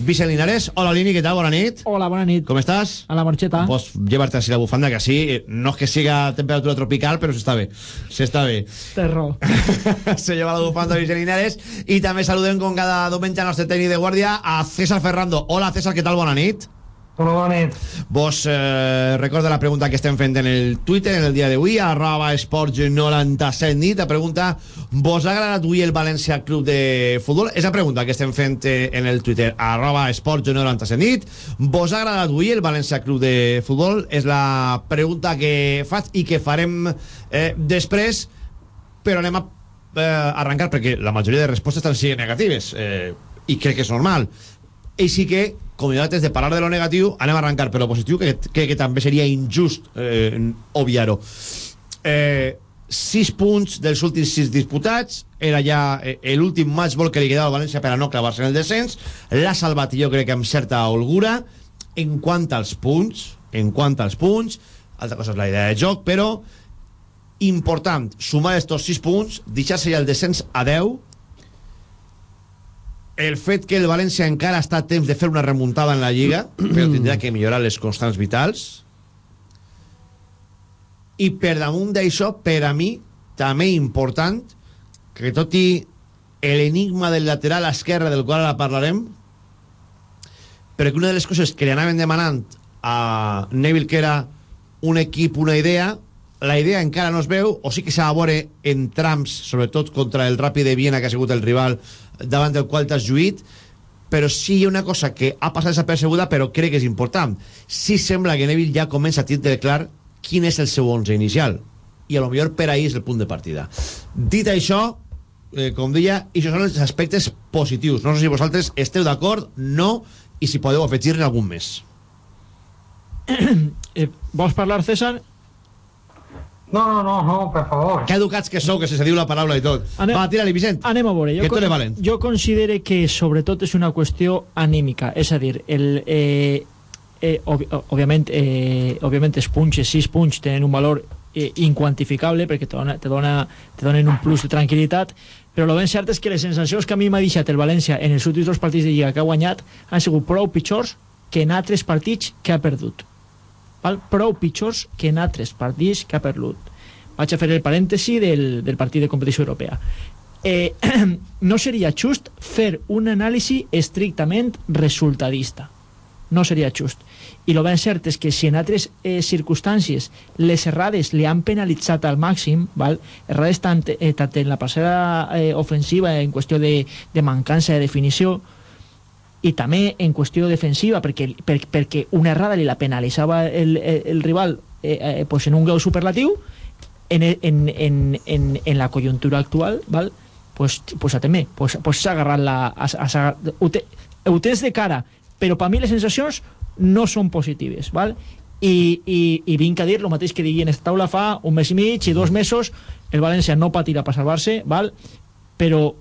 Vicent Linares. Hola Lini, què tal? Bona nit. Hola, bona nit. Com estàs? A la marcheta Pues llevarte así la bufanda que así no es que siga temperatura tropical però s'està bé. S'està bé. Terro se lleva la bufanda Vicent Linares. I també saludem com cada diumenge al nostre tècnic de guàrdia a César Ferrando. Hola César, què tal? Bona nit Bona nit. Vos eh, recorda la pregunta que estem fent en el Twitter en el dia d'avui, arroba esports 97 nit. La pregunta, vos ha agradat avui el València Club de Futbol? És la pregunta que estem fent eh, en el Twitter, arroba esports 97 nit. Vos ha agradat avui el València Club de Futbol? És la pregunta que faig i que farem eh, després, però anem a eh, arrencar perquè la majoria de respostes estan siguin negatives eh, i crec que és normal. Així que, com jo antes de parlar de lo negatiu, anem a arrencar per lo positiu, que, que, que també seria injust eh, obviar-ho. Eh, sis punts dels últims sis disputats, era ja eh, l'últim matchball que li quedava al València per a no clavar-se en el descens, l'ha salvat jo crec que amb certa holgura, en quant als punts, en quant als punts, altra cosa és la idea de joc, però important, sumar estos sis punts, deixar-se ja el descens a 10, el fet que el València encara està a temps de fer una remuntada en la Lliga, però tindrà que millorar les constants vitals. I per damunt d'això, per a mi, també important, que tot i l'enigma del lateral esquerre, del qual ara parlarem, però que una de les coses que li anaven demanant a Neville, que era un equip, una idea, la idea encara no es veu, o sí que s'ha de en trams, sobretot contra el Ràpid de Viena, que ha sigut el rival davant del qual t'has lluït, però sí hi ha una cosa que ha passat desapercebuda, però crec que és important. Sí sembla que Neville ja comença a tindre clar quin és el seu 11 inicial, i a lo millor per ahir és el punt de partida. Dit això, eh, com deia, això són els aspectes positius. No sé si vosaltres esteu d'acord, no, i si podeu afegir-ne algun més. eh, vols parlar, César? No, no, no, no, per favor. Que educats que sou, que se se diu la paraula i tot. Anem, Va, tira-li, Vicent. Anem a veure. Que tu eres valent. Jo considere que sobretot és una qüestió anímica, és a dir, el, eh, eh, ob òbviament, eh, òbviament els punts, els sis punts, tenen un valor eh, inquantificable perquè te, dona, te, dona, te donen un plus de tranquil·litat, però el ben cert és que les sensacions que a mi m'ha deixat el València en els últims dos partits de Lliga que ha guanyat han sigut prou pitjors que en altres partits que ha perdut. Val? Prou pitjors que en altres partits que ha perdut. Vaig a fer el parèntesi del, del partit de competició europea. Eh, no seria just fer un anàlisi estrictament resultadista. No seria just. I el ben cert és que si en altres eh, circumstàncies les errades li han penalitzat al màxim, val? errades tant, eh, tant en la passada eh, ofensiva en qüestió de, de mancança de definició, i també en qüestió defensiva perquè, per, perquè una errada li la penalitzava el, el, el rival eh, eh, pues en un grau superlatiu en, en, en, en, en la conjuntura actual val? pues, pues a també pues, pues s'ha la a, a, ho, te, ho tens de cara però per mi les sensacions no són positives val? I, i, i vinc a dir el mateix que digui en esta taula fa un mes i mig i dos mesos el València no patirà per salvar-se val? però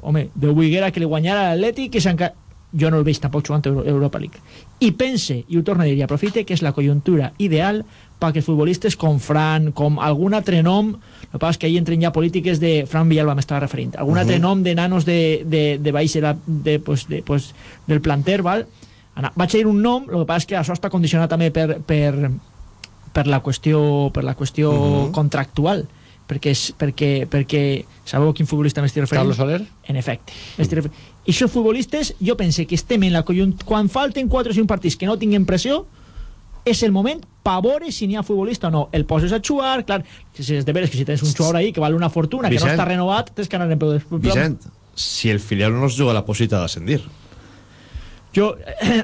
home, Déu volguera que li guanyara l'Atlètic que s'encara jo no el veig tampoc jugant a Europa League i pense, i ho torno a dir i aprofite que és la conjuntura ideal perquè futbolistes com Fran, com algun altre nom el que passa és que ahir entren ja polítiques de Fran Villalba m'estava referint algun uh -huh. altre nom de nanos de, de, de baix de de, pues, de, pues, del planter val? Ana, vaig a dir un nom, el que passa és que això està condicionat també per, per, per la qüestió, per la qüestió Mhm. contractual perquè, és, perquè, perquè sabeu quin futbolista m'estic referint? Carlos Soler? En efecte. M'estic referint. I aquests futbolistes, jo pense que estem en la conjunt... Quan falten 4 o 5 partits que no tinguin pressió, és el moment veure si n'hi ha futbolista o no. El poses a jugar, clar, que si és de veres que si tens un jugador ahí que val una fortuna, que Vicent. no està renovat, tens que anar en peu de... Vicent, si el filial no es juga la possibilitat d'ascendir. Jo...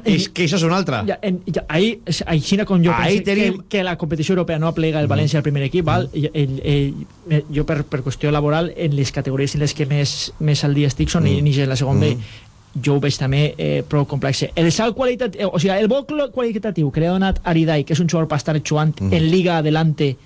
És que això és una altra. Ja, en, ja, ahí, així com jo Ahí penso tenim- que, que la competició europea no aplega el València al primer equip, val? I, el, el, jo per, per qüestió laboral en les categories en les que més, més al dia estic són Mm. mm. en la segon B Mm. jo ho veig també eh, prou complex el salt qualitatiu, o sigui, el bo qualitatiu que li ha donat Aridai, que és un jugador per estar jugant Mm. en Liga Adelante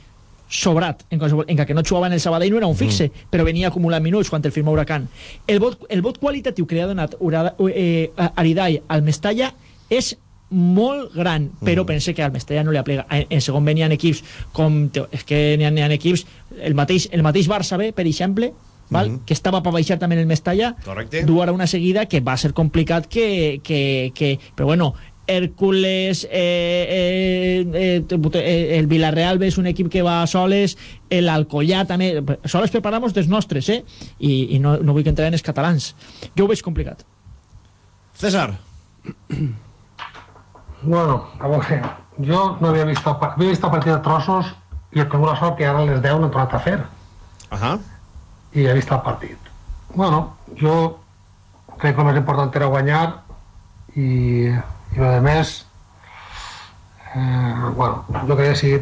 sobrat, en, qualsevol- en que no jugava en el Sabadell no era un fixe, Mm. però venia acumulant minuts quan el firmó Huracan. El vot, el vot qualitatiu que li ha donat Urada, eh, Aridai al Mestalla és molt gran, però pense que al Mestalla no li aplega. En, en segon B n'hi ha equips com... És que n'hi ha, ha equips... El mateix, el mateix Barça B, per exemple, val? Mhm. que estava per baixar també en el Mestalla, Correcte. du ara una seguida que va ser complicat que... que, que però bueno, Hércules, eh, eh, eh, eh, el Villarreal és un equip que va a soles, l'Alcoyà també, soles preparamos dels nostres, eh? I, i no, no vull que entren els catalans. Jo ho veig complicat. César. Bueno, a veure, jo no havia vist el, havia vist el partit de trossos i he tingut la sort que ara a les 10 l'he tornat a fer Ahà. i he vist el partit. Bueno, jo crec que el més important era guanyar i, i a més eh, bueno, jo crec que si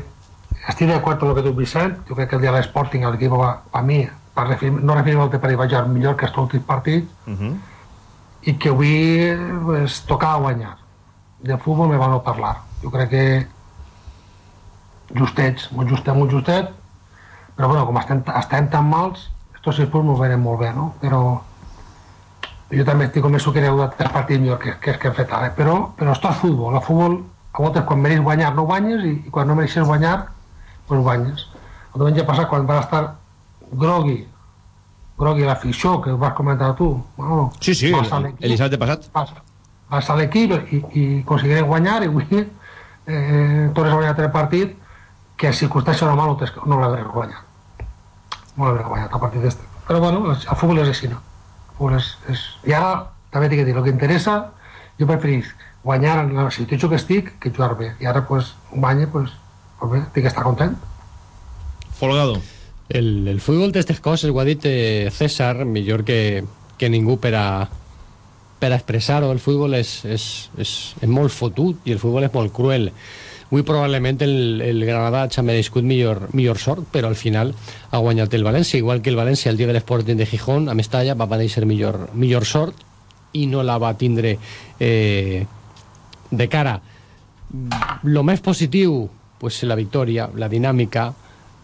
estic d'acord amb el que tu Vicent, jo crec que el dia de l'Sporting l'equip va, a mi, per referir, no referir-me al que per vaig millor que els últims partits Mhm. i que avui pues, tocava guanyar. De futbol me van a parlar. Jo crec que justets, molt justet, molt justet, però bueno, com estem, estem tan mals, estos sis punts m'ho veurem molt bé, no? Però jo també estic convençut que heu de tres partits millor que, que, que hem fet ara, però, però esto és futbol. El futbol, a voltes, quan mereix guanyar, no guanyes, i, i quan no mereixes guanyar, pues guanyes. El diumenge passat, quan va estar grogui, grogui l'afició, que ho vas comentar tu, bueno, Sí, sí, el, dissabte passat. vas, vas a l'equip i, i aconseguiré guanyar i avui eh, tornes a guanyar tres partits que en circumstàncies normals no, no l'hauràs guanyat no l'hauràs guanyat a partir d'este però bueno, el, el futbol és així no? Futbol és, és... i ara també t'he de dir, el que interessa jo preferís guanyar en la situació que estic que jugar bé i ara pues guanya pues, pues bé, tinc que estar content Folgado. El, el fútbol té aquestes coses, ho ha dit eh, César, millor que, que ningú per a, per a expressar-ho. El futbol és, és, és, és molt fotut i el futbol és molt cruel. Avui probablement el, el Granada s'ha merescut millor, millor sort, però al final ha guanyat el València, igual que el València el dia de l'Sporting de Gijón, a Mestalla, va mereixer millor, millor sort i no la va tindre eh, de cara. Lo més positiu, pues la victòria, la dinàmica,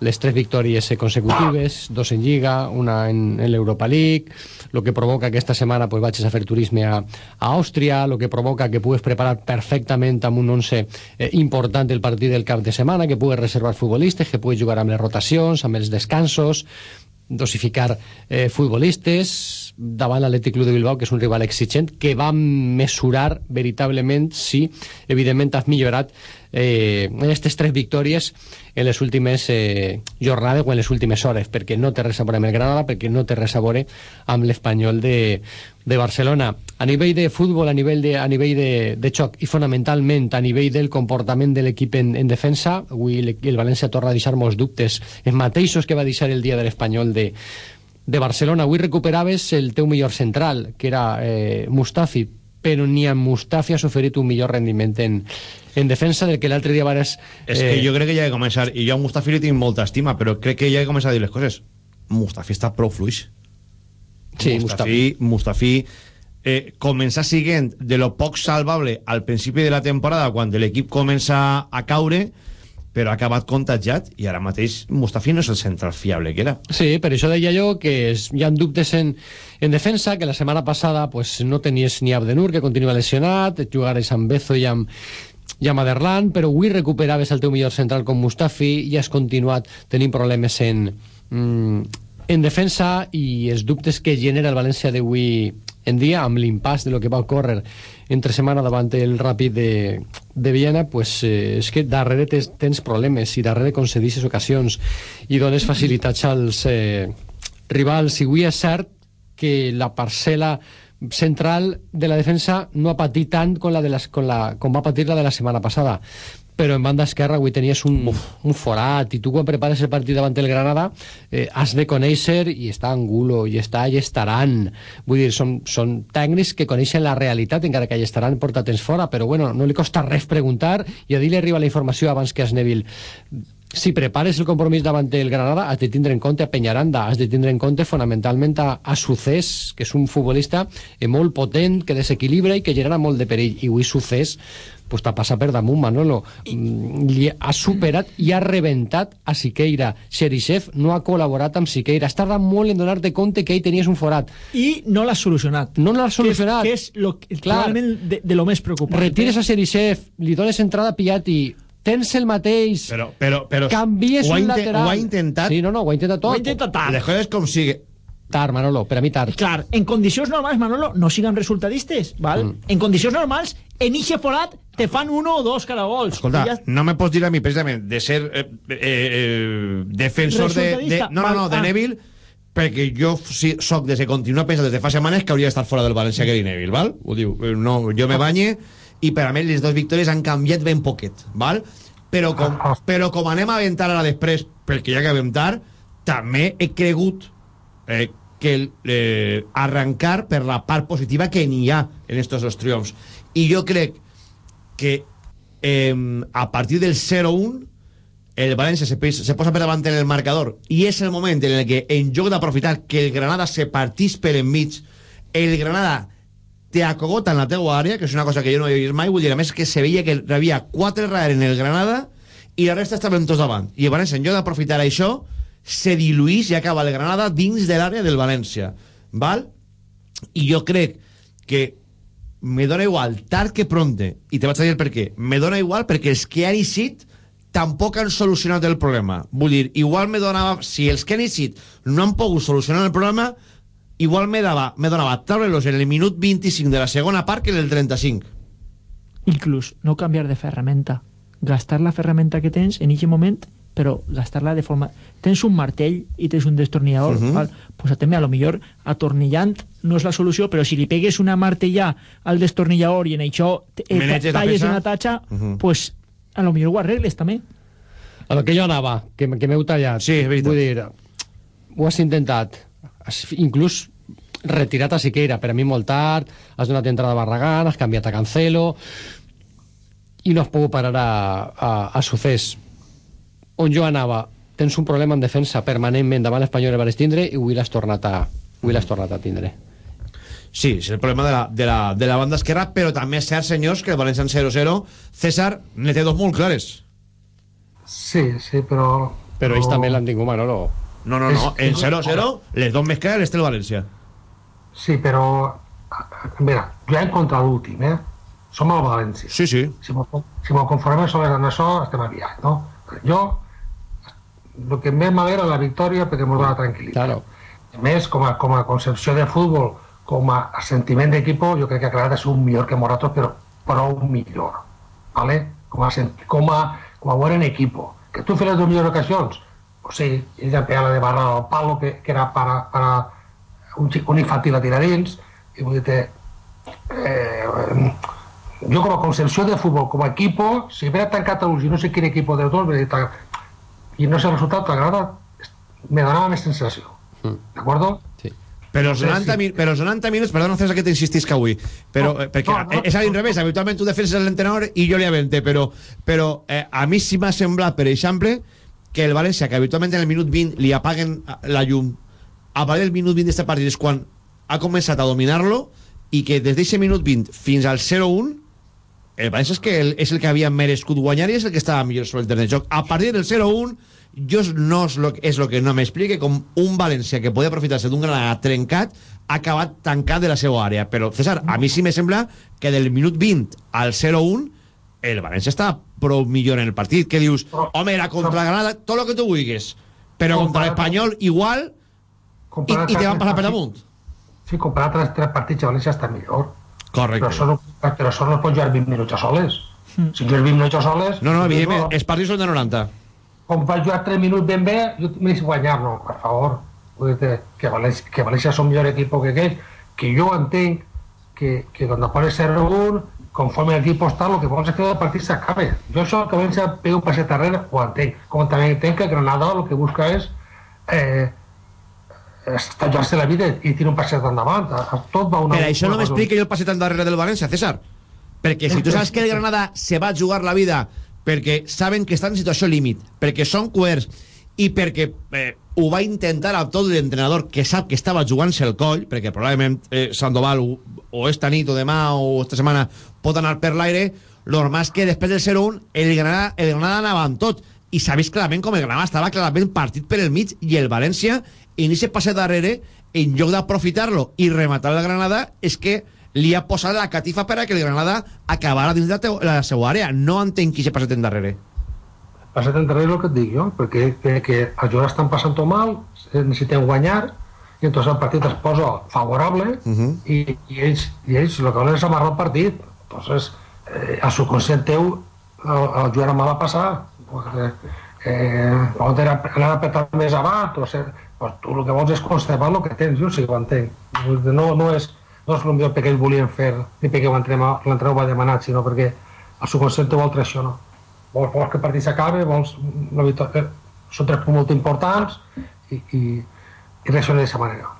les tres victòries consecutives, dos en Lliga, una en, en l'Europa League, lo que provoca que esta setmana pues, vagis a fer turisme a, a Àustria, lo que provoca que pugues preparar perfectament amb un 11 eh, important el partit del cap de setmana, que pugues reservar futbolistes, que pugues jugar amb les rotacions, amb els descansos, dosificar eh, futbolistes davant l'Atlètic Club de Bilbao, que és un rival exigent, que va mesurar veritablement si, evidentment, has millorat eh, en aquestes tres victòries en les últimes eh, jornades o en les últimes hores, perquè no té res a veure amb el Granada, perquè no té res a veure amb l'Espanyol de, de Barcelona. A nivell de futbol, a nivell de, a nivell de, de xoc i fonamentalment a nivell del comportament de l'equip en, en defensa, avui el, el València torna a deixar molts dubtes, els mateixos que va deixar el dia de l'Espanyol de, de Barcelona. Avui recuperaves el teu millor central, que era eh, Mustafi, però ni en Mustafi has oferit un millor rendiment en, en defensa del que l'altre dia vares... És que jo crec que ja he de començar, i jo a Mustafi li tinc molta estima, però crec que ja he de començar a dir les coses. Mustafi està prou fluix. Sí, Mustafi, Mustafi. Eh, comença siguent de lo poc salvable al principi de la temporada quan l'equip comença a caure però ha acabat contagiat i ara mateix Mustafi no és el central fiable que era. Sí, per això deia jo que es, hi ha dubtes en, en defensa, que la setmana passada pues, no tenies ni Abdenur, que continua lesionat, jugares amb Bezo i amb, i amb Aderlan, però avui recuperaves el teu millor central com Mustafi i has continuat tenint problemes en, mm, en defensa i els dubtes que genera el València d'avui en dia, amb l'impàs de lo que va ocórrer entre setmana davant el Ràpid de, de Viena, pues, eh, és que darrere tens, tens problemes i darrere concedixes ocasions i dones facilitats als eh, rivals. I avui és cert que la parcel·la central de la defensa no ha patit tant com, la de les, com, la, com va patir la de la setmana passada però en banda esquerra avui tenies un, un forat i tu quan prepares el partit davant el Granada eh, has de conèixer i està Angulo i està Allestaran. Vull dir, són, són tècnics que coneixen la realitat encara que Allestaran porta temps fora però bueno, no li costa res preguntar i a dir li arriba la informació abans que a Neville si prepares el compromís davant del Granada has de tindre en compte a Peñaranda has de tindre en compte fonamentalment a, a Sucés que és un futbolista eh, molt potent que desequilibra i que genera molt de perill. I avui Sucés pues, t'ha passat per damunt Manolo. Mm, li ha superat i ha rebentat a Siqueira. Xerixef no ha col·laborat amb Siqueira. Has tardat molt en donar-te compte que ell tenies un forat. I no l'has solucionat. No l'has solucionat que és, que és lo, realment de, de lo més preocupant retires a Xerixef li dones entrada a Piatti tens el mateix però, però, però canvies ho ha un lateral ho ha intentat. sí, no, no, ho ha intentat tot Ho ha intentat tard. Les coses com sigui. Tard, Manolo, per a mi tard Clar, en condicions normals, Manolo, no siguem resultadistes, val? Mm. En condicions normals, en ixe forat te fan uno o dos caragols. Escolta, ja- no me pots dir a mi precisament de ser eh, eh, eh, defensor de, de... No, no, no, de ah. Neville perquè jo sí, soc des que continua pensant des de fa setmanes que hauria d'estar fora del València Gary Neville, val? Ho diu, eh, no, jo me banye i per a mi les dues victòries han canviat ben poquet, val? Però com, però com anem a aventar ara després, perquè ja acabem tard, també he cregut eh, que eh, arrancar per la part positiva que n'hi ha en estos dos triomfs. I jo crec que eh, a partir del 0-1 el València se, se posa per davant en el marcador i és el moment en el que en lloc d'aprofitar que el Granada se partís per enmig el Granada te acogota en la teua àrea que és una cosa que jo no havia vist mai vull dir, a més que se veia que havia quatre darrere en el Granada i la resta estaven tots davant i el València en lloc d'aprofitar això se diluís i acaba el Granada dins de l'àrea del València val? i jo crec que me dona igual tard que pronte i te vaig a dir per què me dona igual perquè els que han eixit tampoc han solucionat el problema. Vull dir, igual me donava si els que han eixit no han pogut solucionar el problema igual me, dava, me donava treure-los en el minut 25 de la segona part que en el 35 inclús no canviar de ferramenta. Gastar la ferramenta que tens en aquest moment però gastar-la de forma... Tens un martell i tens un destornillador, uh Mhm. -huh. val? pues també a lo millor atornillant no és la solució, però si li pegues una martella al destornillador i en això eh, talles una tatxa, uh Mhm. -huh. pues a lo millor ho arregles també. a lo que jo anava, que, que m'heu tallat sí, és veritat vull dir, ho has intentat has inclús retirat a Siqueira per a mi molt tard has donat entrada a Barragán, has canviat a Cancelo i no has pogut parar a, a, a Sucés on jo anava tens un problema en defensa permanentment davant l'Espanyol el vas tindre i avui l'has tornat a avui l'has tornat a tindre Sí, és el problema de la, de la, de la banda esquerra, però també és cert, senyors, que el València en 0-0, César ne té dos molt clares. Sí, sí, però... però ells també l'han tingut, Manolo No, no, no, en 0-0, les dos més clares les té el València. Sí, però... Mira, jo he encontrat l'últim, eh? Som al València. Sí, sí. Si m'ho si conformem sobre això, estem aviat, no? Jo, el que més m'alegra la victòria perquè m'ho dona tranquil·litat. Claro. A més, com a, com a concepció de futbol, com a sentiment d'equipo, jo crec que ha quedat és un millor que Morato, però prou millor. ¿vale? Com, a, com, a, com a veure en equipo. Que tu fes les dues millors ocasions, pues sí, ella pega la de barra al palo, que, que era para, para un, xic- un infantil a tirar dins, i vull dir eh, jo com a concepció de futbol, com a equipo, si hubiera tancat ulls i no sé quin equipo de dir, i no sé el resultat, t'agrada, me donava més sensació. D'acord? Però els Sí, 90, sí. però els 90 minuts, perdona César que t'insistisca avui, però, No, eh, perquè no, no, és a no. l'inrevés, habitualment tu defenses l'entrenador i jo li avente, però, però eh, a mi sí m'ha semblat, per exemple, que el València, que habitualment en el minut 20 li apaguen la llum, a partir del minut 20 d'este partit és quan ha començat a dominar-lo i que des d'aquest minut 20 fins al 0-1 el València és, que el, és el que havia merescut guanyar i és el que estava millor sobre el terreny de joc. A partir del 0-1 jo no és lo, és lo que no m'explique com un València que podia aprofitar-se d'un Granada trencat ha acabat tancat de la seva àrea però César, a mi sí me sembla que del minut 20 al 0-1 el València està prou millor en el partit que dius, home, era contra Granada tot el que tu vulguis, però contra l'Espanyol igual i, i te van passar per damunt Sí, sí, comparat amb els tres partits, el València està millor. Correcte. Però això no, però això no pot jugar 20 minuts a soles. Mm. Si jugues 20 minuts a soles... No, no, evidentment, els partits són de 90. Com vaig jugar 3 minuts ben bé, jo m'he guanyar, no, per favor. Que València, que València són millor equip que ells, que jo entenc que, que quan pones 0-1, conforme l'equip està, el que vols és que el partit s'acabe. Jo això que València pega un passet darrere, ho entenc. Com també entenc que Granada el que busca és eh, estallar-se la vida i tirar un passet endavant. Tot va una... Per això no m'explica jo el passet tan darrere del València, César. Perquè si tu saps que el Granada se va a jugar la vida perquè saben que estan en situació límit, perquè són coers i perquè eh, ho va intentar amb tot l'entrenador que sap que estava jugant-se el coll, perquè probablement eh, Sandoval o, o esta nit o demà o esta setmana pot anar per l'aire, lo normal és que després del 0-1 el Granada, el Granada anava amb tot i sabéis clarament com el Granada estava clarament partit per el mig i el València en aquest passet darrere en lloc d'aprofitar-lo i rematar el Granada és que li ha posat la catifa per a que el Granada acabara dins la, teu, la seva àrea no entenc qui en darrere Passet enrere és el que et dic jo, perquè que, que els jugadors estan passant-ho mal, eh, necessiten guanyar, i entonces el partit es posa favorable, uh -huh. i, i, ells, i ells el que volen és amarrar el partit. Entonces, eh, al subconscient teu, el, el jugar mal a passar. Eh, era, anar apretat més avant, o pues, tu el que vols és conservar el que tens, jo sí que ho entenc. No, no és, no és el perquè ells volien fer, ni perquè l'entrenador va demanar, sinó perquè el subconscient teu vol traicionar. Vols, vols que el partit s'acabi, vols la victòria. Són tres punts molt importants i, i, i reacciona d'aquesta manera.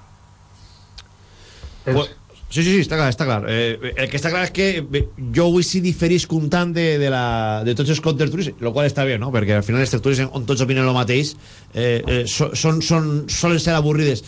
Pues, sí, sí, sí, està clar, està clar. Eh, el que està clar és que jo avui sí diferís comptant de, de, la, de tots els contertulis, el qual està bé, no? Perquè al final les tertulis on tots opinen el mateix eh, eh, són, són, són, solen ser avorrides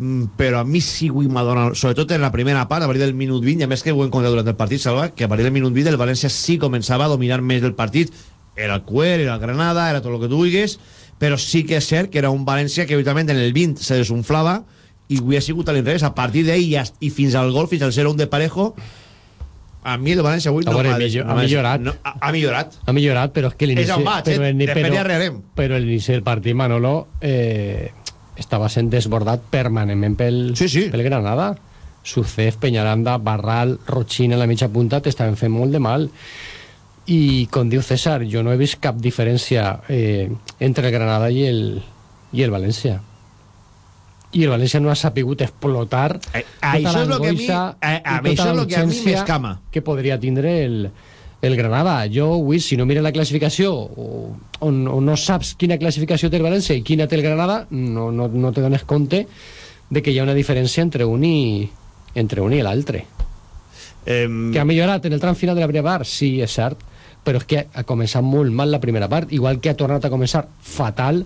Mm, però a mi sí avui m'ha donat, sobretot en la primera part, a partir del minut 20, i a més que ho hem contat durant el partit, Salva, que a partir del minut 20 el València sí començava a dominar més del partit, era el Cuer, era el Granada, era tot el que tu vulguis, però sí que és cert que era un València que habitualment en el 20 se desunflava i avui ha sigut a l'inrevés, a partir d'ell i, hasta- i fins al gol, fins al 0-1 de Parejo a mi el València avui no veure, millor- ha millorat. no, ha, ha millorat Ha millorat, però és que l'inici... És però eh? el- però- ja. Però l'inici del partit, Manolo, eh, estava sent desbordat permanentment pel, sí, sí. pel Granada. Sucef, Peñaranda, Barral, Rochina en la mitja punta t'estaven fent molt de mal. I, com diu César, jo no he vist cap diferència eh, entre el Granada i el, i el València. I el València no ha sapigut explotar Eh, tota això és lo que a mi- eh, a tota això és lo que a mi m'escama. que podria tindre el, el Granada. Jo avui, si no mira la classificació o, on, on no saps quina classificació té el València i quina té el Granada, no, no, no te dones compte de que hi ha una diferència entre un i, entre un i l'altre. Eh, Que ha millorat en el tram final de la primera part, sí, és cert, però és que ha començat molt mal la primera part, igual que ha tornat a començar fatal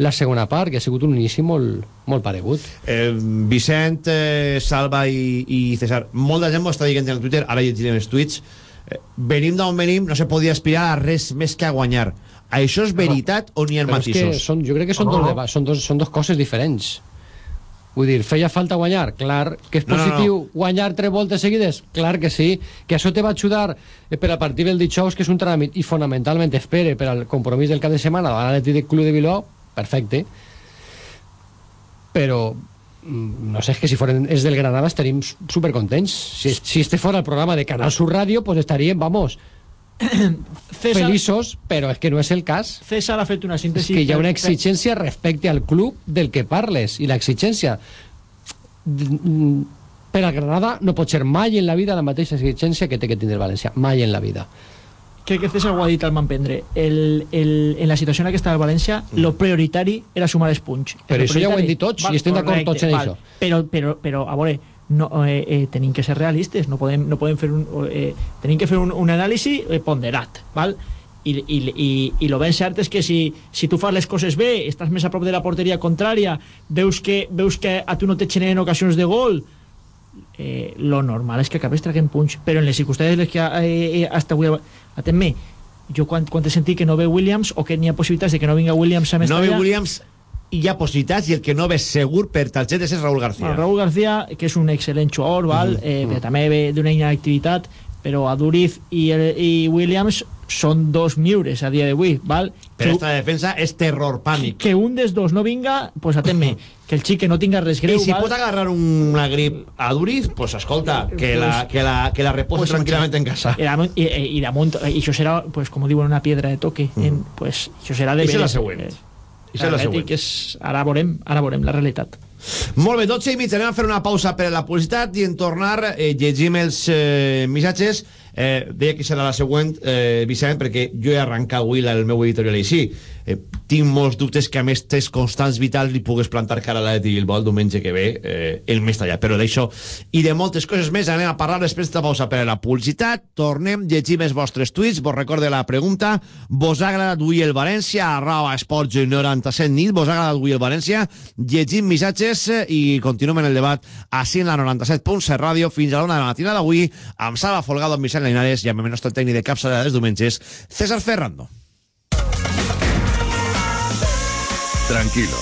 la segona part, que ha sigut un inici molt, molt paregut. Eh, Vicent, eh, Salva i, i César, molta gent m'ho està dient en Twitter, ara llegirem els tuits, eh, venim d'on venim, no se podia aspirar a res més que a guanyar. Això és veritat o n'hi ha matisos? són, jo crec que són, dos, deba- són, dos, són dos coses diferents. Vull dir, feia falta guanyar? Clar que és No, no, positiu guanyar tres voltes seguides? Clar que sí. Que això te va ajudar eh, per a partir del dijous, que és un tràmit, i fonamentalment espere per al compromís del cap de setmana davant l'Atlètic Club de Bilbao, perfecte. Però mm, no sé, és que si foren és del Granada estaríem supercontents. Si, si este fora el programa de Canal Sur Radio, pues estaríem, vamos, César, feliços, però és que no és el cas. César ha fet una És síntesi... que hi ha una exigència respecte al club del que parles i l'exigència per al Granada no pot ser mai en la vida la mateixa exigència que té que tindre el València, mai en la vida crec que César ho ha dit al Manprendre el, el, en la situació en aquesta del València mm. lo prioritari era sumar els punts Però això ja ho hem dit tots, i estem d'acord tots en val. això. però, però, però a veure no, eh, eh, tenim que ser realistes no podem, no podem fer un, eh, tenim que fer un, un anàlisi eh, ponderat val? I, i, i, i lo ben cert és que si, si tu fas les coses bé estàs més a prop de la porteria contrària veus que, veus que a tu no te generen ocasions de gol eh, lo normal és que acabes traient punts però en les circumstàncies les que eh, eh, hasta avui atén-me jo quan, quan he sentit que no ve Williams o que n'hi ha possibilitats de que no vinga Williams a No Mestalla ve Williams hi ha possibilitats i el que no ve segur per targetes és Raúl García. Bueno, Raúl García, que és un excel·lent jugador, val? Mhm, eh, però també ve d'una inactivitat, però Aduriz i, el, i Williams són dos miures a dia d'avui, val? Però Que- esta defensa és terror pànic. que un dels dos no vinga, pues atén-me, que el xic que no tinga res greu, I si val? pot agarrar una grip a Duriz, pues escolta, que la, que la, que la repose Pues, tranquil·lament en casa. I damunt, i, i, damunt, i això serà, pues, com diuen, una piedra de toque. En, pues, això serà de I serà la veres. següent. Eh, I serà la següent. És, ara veurem, ara veurem la realitat. Molt bé, 12 i mig, anem a fer una pausa per a la publicitat i en tornar eh, llegim els eh, missatges. Eh, deia que serà la següent, eh, Vicent, perquè jo he arrencat avui el meu editorial així. Eh, tinc molts dubtes que a més test constants vitals li pugues plantar cara a l'Atleti Bilbao el diumenge que ve, eh, el més tallat. Però d'això i de moltes coses més anem a parlar després de pausa per a la publicitat. Tornem, llegim els vostres tuits. Vos recorde la pregunta. Vos ha agradat avui el València? Arroba esports 97 nit. Vos ha agradat avui el València? Llegim missatges eh, i continuem en el debat així en la 97.7 ràdio fins a la una de la matina d'avui amb Sala Folgado, amb Vicent Linares i amb el nostre tècnic de capçalera dels diumenges, César Ferrando. Tranquilo,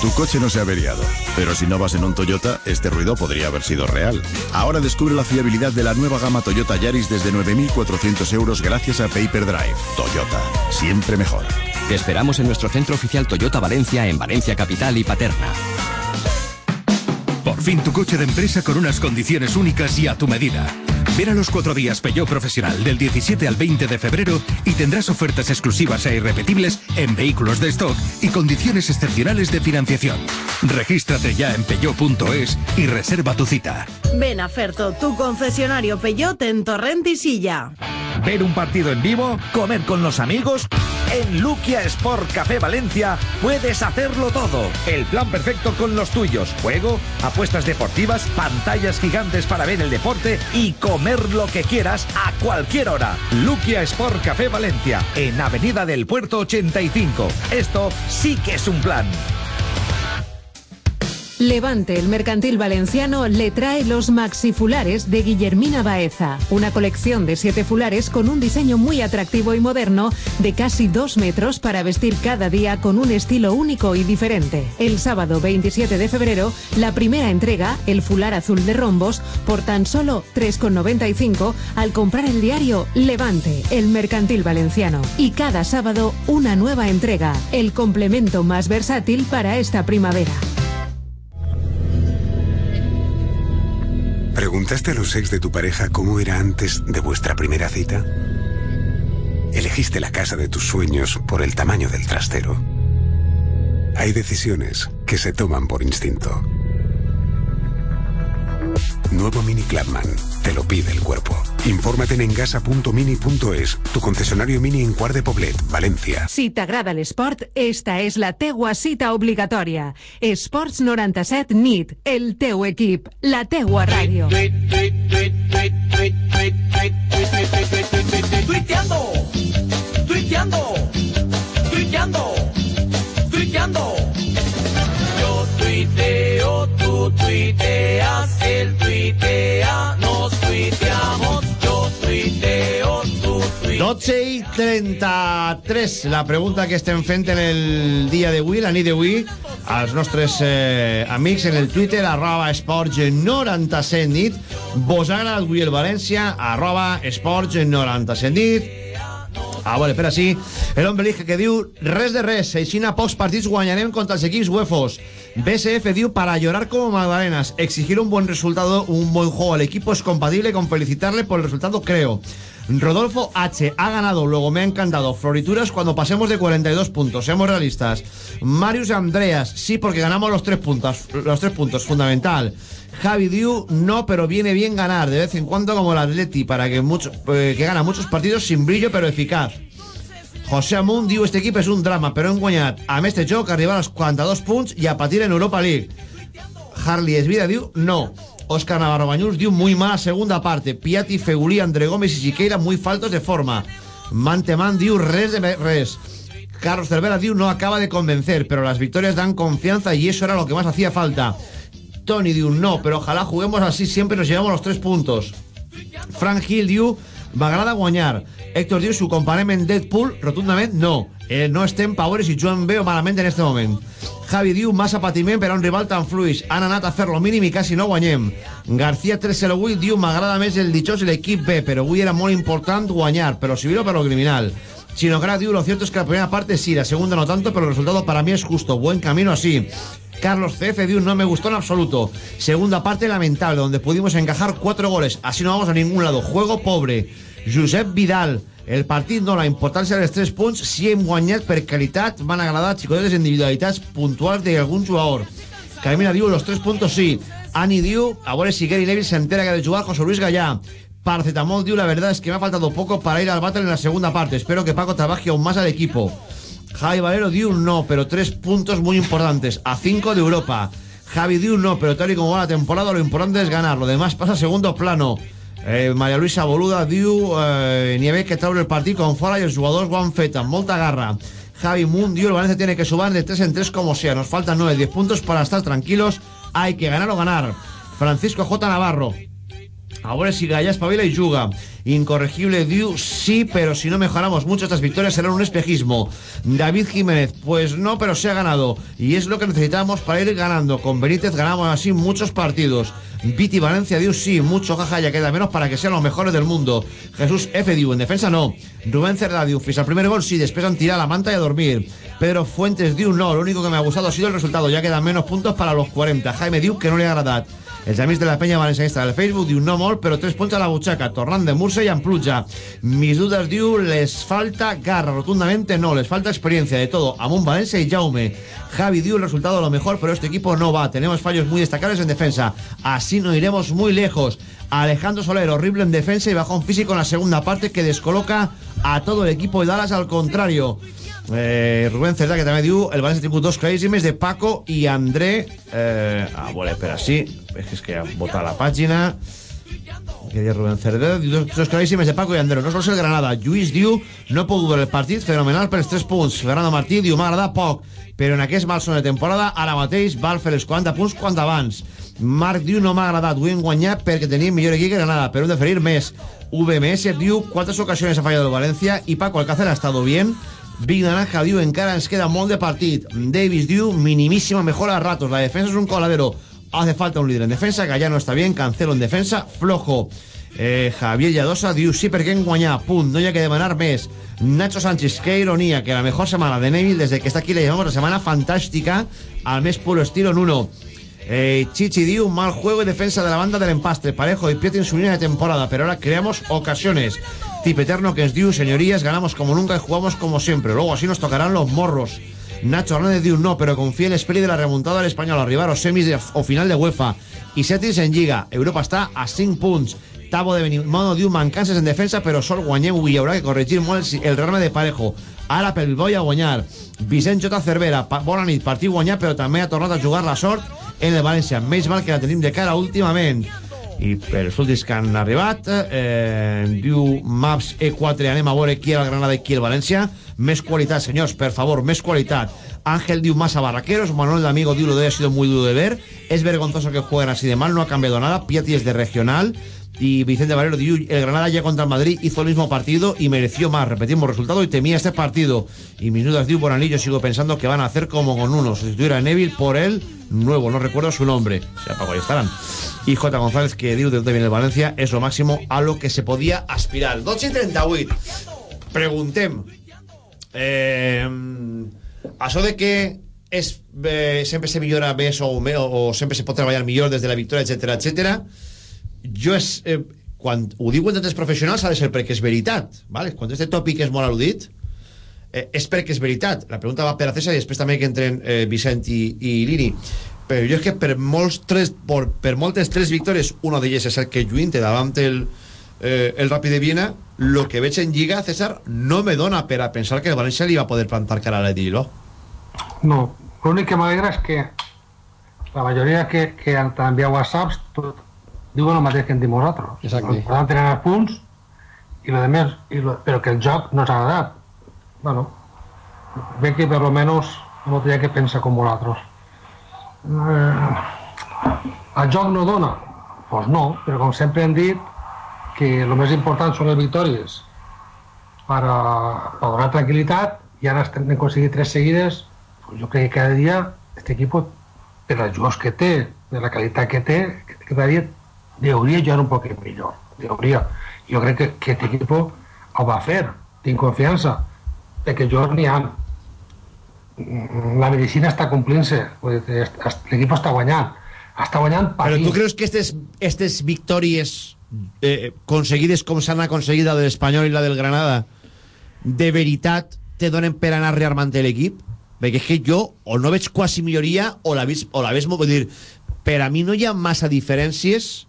tu coche no se ha averiado. Pero si no vas en un Toyota, este ruido podría haber sido real. Ahora descubre la fiabilidad de la nueva gama Toyota Yaris desde 9.400 euros gracias a Paper Drive. Toyota, siempre mejor. Te esperamos en nuestro centro oficial Toyota Valencia en Valencia Capital y Paterna. Por fin tu coche de empresa con unas condiciones únicas y a tu medida. Ven a los cuatro días Peugeot Profesional del 17 al 20 de febrero y tendrás ofertas exclusivas e irrepetibles en vehículos de stock y condiciones excepcionales de financiación. Regístrate ya en peugeot.es y reserva tu cita. Ven a Ferto, tu concesionario Peugeot en Torrent y Silla. ver un partido en vivo, comer con los amigos. En Luquia Sport Café Valencia puedes hacerlo todo. El plan perfecto con los tuyos. Juego, apuestas deportivas, pantallas gigantes para ver el deporte y comer lo que quieras a cualquier hora. Luquia Sport Café Valencia, en Avenida del Puerto 85. Esto sí que es un plan. Levante, el mercantil valenciano, le trae los maxifulares de Guillermina Baeza, una colección de siete fulares con un diseño muy atractivo y moderno de casi dos metros para vestir cada día con un estilo único y diferente. El sábado 27 de febrero, la primera entrega, el fular azul de rombos, por tan solo 3,95 al comprar el diario Levante, el mercantil valenciano. Y cada sábado, una nueva entrega, el complemento más versátil para esta primavera. ¿Preguntaste a los ex de tu pareja cómo era antes de vuestra primera cita? Elegiste la casa de tus sueños por el tamaño del trastero. Hay decisiones que se toman por instinto. Nuevo Mini Clubman. Te lo pide el cuerpo. Infórmate en engasa.mini.es, tu concesionario Mini en Cuart de Poblet, Valencia. Si t'agrada l'esport, esta és la teua cita obligatòria. Esports 97 NIT, el teu equip, la teua ràdio. Tuiteando, tuiteando, tuiteando, tuiteando. Yo tuiteo, tú tuiteas, él tuitea, 12 i 33. La pregunta que estem fent en el dia d'avui, la nit d'avui, als nostres eh, amics en el Twitter, arroba esports 97 nit. Vos ha avui el València, arroba esports 97 nit. Ah, vale, espera, sí. El hombre elige que diu res de res, aixina pocs partits guanyarem contra els equips UEFOs. BSF diu para llorar como magdalenas, exigir un buen resultado, un buen juego al equipo es compatible con felicitarle por el resultado, creo. Rodolfo H. ha ganado, luego me ha encantado. Florituras cuando pasemos de 42 puntos, seamos realistas. Marius Andreas, sí, porque ganamos los tres puntos, los tres puntos, fundamental. Javi Diu, no, pero viene bien ganar de vez en cuando como el Atleti, para que, mucho, eh, que gana muchos partidos sin brillo pero eficaz. José Amunt diu este equip és un drama, però hem guanyat a més de joc, arribar als 42 punts i a patir en Europa League. Harley Esvida diu no. Óscar Navarro Bañús diu muy mala segunda parte. Piatti, Fegulí, André Gómez y Siqueira muy faltos de forma. Manteman diu res de res. Carlos Cervera diu no acaba de convencer, pero las victorias dan confianza y eso era lo que más hacía falta. Tony diu no, pero ojalá juguemos así siempre nos llevamos los tres puntos. Frank Hill diu m'agrada guanyar. Héctor diu ho comparem en Deadpool, rotundament no. Eh, no estem Powers i Joan veo malament en este moment. Javi diu massa patiment per a un rival tan fluix. Han anat a fer lo mínim i quasi no guanyem. García 308 diu m'agrada més el Dichós i l'equip B, però avui era molt important guanyar, per lo civil o per lo criminal. Chinocra diu, lo cierto es que la primera parte sí, la segunda no tanto, pero el resultado para mí es justo. Buen camino así. Carlos CF diu, no me gustó en absoluto. Segunda parte lamentable, donde pudimos encajar cuatro goles. Así no vamos a ningún lado. Juego pobre. Josep Vidal, el partit no, la importància dels tres punts, si hem guanyat per qualitat, van agradar xicotetes individualitats puntuals d'algun jugador. Carmina diu, los tres puntos sí. Ani diu, a si Gary Neville se entera que ha de jugar José Luis Gallá. Paracetamol diu, la verdad es que me ha faltado poco para ir al battle en la segunda parte. Espero que Paco trabaje aún más al equipo. Javi Valero diu, no, pero tres puntos muy importantes. A cinco de Europa. Javi diu, no, pero tal y como va la temporada, lo importante es ganar. Lo demás pasa a segundo plano. Eh, Maria Luisa Boluda diu eh, ni haver que treure el partit com fora i els jugadors ho han fet amb molta garra Javi Moon el Valencia tiene que subar de 3 en 3 como sea nos faltan 9, 10 puntos para estar tranquilos hay que ganar o ganar Francisco J. Navarro a veure si Gallà espavila i juga. Incorregible diu, sí, pero si no mejoramos mucho estas victorias serán un espejismo. David Jiménez, pues no, pero se ha ganado. Y es lo que necesitamos para ir ganando. Con Benítez ganamos así muchos partidos. Viti Valencia diu, sí, mucho jaja, ya queda menos para que sean los mejores del mundo. Jesús F diu, en defensa no. Rubén Cerda diu, al primer gol sí, después han tirado la manta y a dormir. Pedro Fuentes diu, no, lo único que me ha gustado ha sido el resultado, ya quedan menos puntos para los 40. Jaime diu que no le ha. Els amics de la penya valencianista del Facebook diu no molt, però tres punts a la butxaca, tornant de Murcia i pluja. Mis dudas diu, les falta garra, rotundamente no, les falta experiencia de todo. Amón Valencia y Jaume. Javi diu, el resultado lo mejor, pero este equipo no va. Tenemos fallos muy destacables en defensa. Así no iremos muy lejos. Alejandro Soler, horrible en defensa y bajón físico en la segunda parte que descoloca a todo el equipo de Dallas al contrario. Eh, Rubén Cerdà, que també diu el València ha tingut dos claríssimes de Paco i André eh, a veure, espera, sí és que, és que ja vota la pàgina. Que diu Rubén Cerdà diu dos, dos claríssimes de Paco i André no sols el Granada, Lluís diu no pogut veure el partit fenomenal pels tres punts. Fernando Martí diu m'ha agradat poc però en aquest mal son de temporada ara mateix val fer els 40 punts quant abans. Marc diu no m'ha agradat, ho hem guanyat perquè tenim millor equip que Granada, però hem de ferir més. VMS diu cuántas ocasiones ha fallado el Valencia y Paco Alcácer ha estado bien Big Naranja diu encara ens queda molt de partit. Davis diu minimísima mejora a ratos. La defensa es un coladero. Hace falta un líder en defensa que está bien Cancelo en defensa flojo. Eh, Javier Lladosa diu sí perquè hem guanyat punt no hi ha que demanar més. Nacho Sánchez qué ironía que la mejor semana de Neville desde que está aquí le llamamos la semana fantástica al més puro estilo en uno eh, Chichi diu mal juego y defensa de la banda del empastre Parejo y Pietri en su línea de temporada pero ahora creamos ocasiones Tip Eterno que es diu, señorías, ganamos como nunca y jugamos como siempre. Luego así nos tocarán los morros. Nacho Hernández diu no, pero confía en el espíritu de la remontada del español, arribar a semis de, o final de UEFA. Y Setis en Lliga. Europa està a 5 punts. Tavo de Benimono diu mancances en defensa, però sol guanyem i haurà que corregir el, rearme de Parejo. Ara pel Bilbao a guanyar. Vicent Jota Cervera, bona nit, partit guanyat, però també ha tornat a jugar la sort en el València. Més mal que la tenim de cara últimament. I per els últims que han arribat eh, diu Maps E4 anem a veure qui el Granada i qui el València. Més qualitat senyors, per favor, més qualitat. Ángel diu massa barraqueros Manuel de Amigo diu lo de ha sido muy duro de ver. Es vergonzoso que jueguen así de mal, no ha cambiado nada. Piatti es de regional y Vicente Valero diu el Granada ya contra el Madrid hizo el mismo partido y mereció más, repetimos resultado y temía este partido y mis dudas diu Bonanillo sigo pensando que van a hacer como con uno sustituir a Neville por el nuevo, no recuerdo su nombre o sea, Paco, ahí estarán y J. González que de dónde viene el Valencia es lo máximo a lo que se podía aspirar 12 i 38 preguntem eh, això de que és, eh, se millora més o, o, sempre se pot treballar millor des de la victòria, etc etc. jo és eh, quan ho diuen d'altres professionals ha de ser perquè és veritat vale? quan este tòpic és molt al·ludit eh, és perquè és veritat. La pregunta va per a César i després també que entren eh, Vicent i, i Lini. Però jo és que per, molts tres, per, per moltes tres victòries una d'elles és el que lluinte davant el, eh, el Ràpid de Viena lo que veig en Lliga, César no me dona per a pensar que el València li va poder plantar cara a l'Ediló No, l'únic que m'alegra és que la majoria que, que han enviat whatsapps tot, diuen el mateix que hem dit nosaltres. Exacte. l'important tenen els punts i de més, i lo, però que el joc no ens ha agradat. Bueno ve que per lo menos no tenia que pensar com vosaltres. Eh, el joc no dona? Pues no, però com sempre hem dit que el més important són les victòries. Per, a, per donar tranquil·litat i ara estem aconseguit tres seguides pues jo crec que cada dia este equipo, per als jugadors que té, de la qualitat que té, cada dia hauria jugar un poc millor. Hauria. Jo crec que, que aquest equip ho va fer, tinc confiança, perquè jugadors n'hi ha. La medicina està complint-se, l'equip està guanyant, està guanyant Però partits. tu creus que estes, estes victòries eh, aconseguides com s'han aconseguit la de l'Espanyol i la del Granada de veritat te donen per anar rearmant l'equip? Perquè és que jo o no veig quasi milloria o la veig, o la veig molt... Vull dir, per a mi no hi ha massa diferències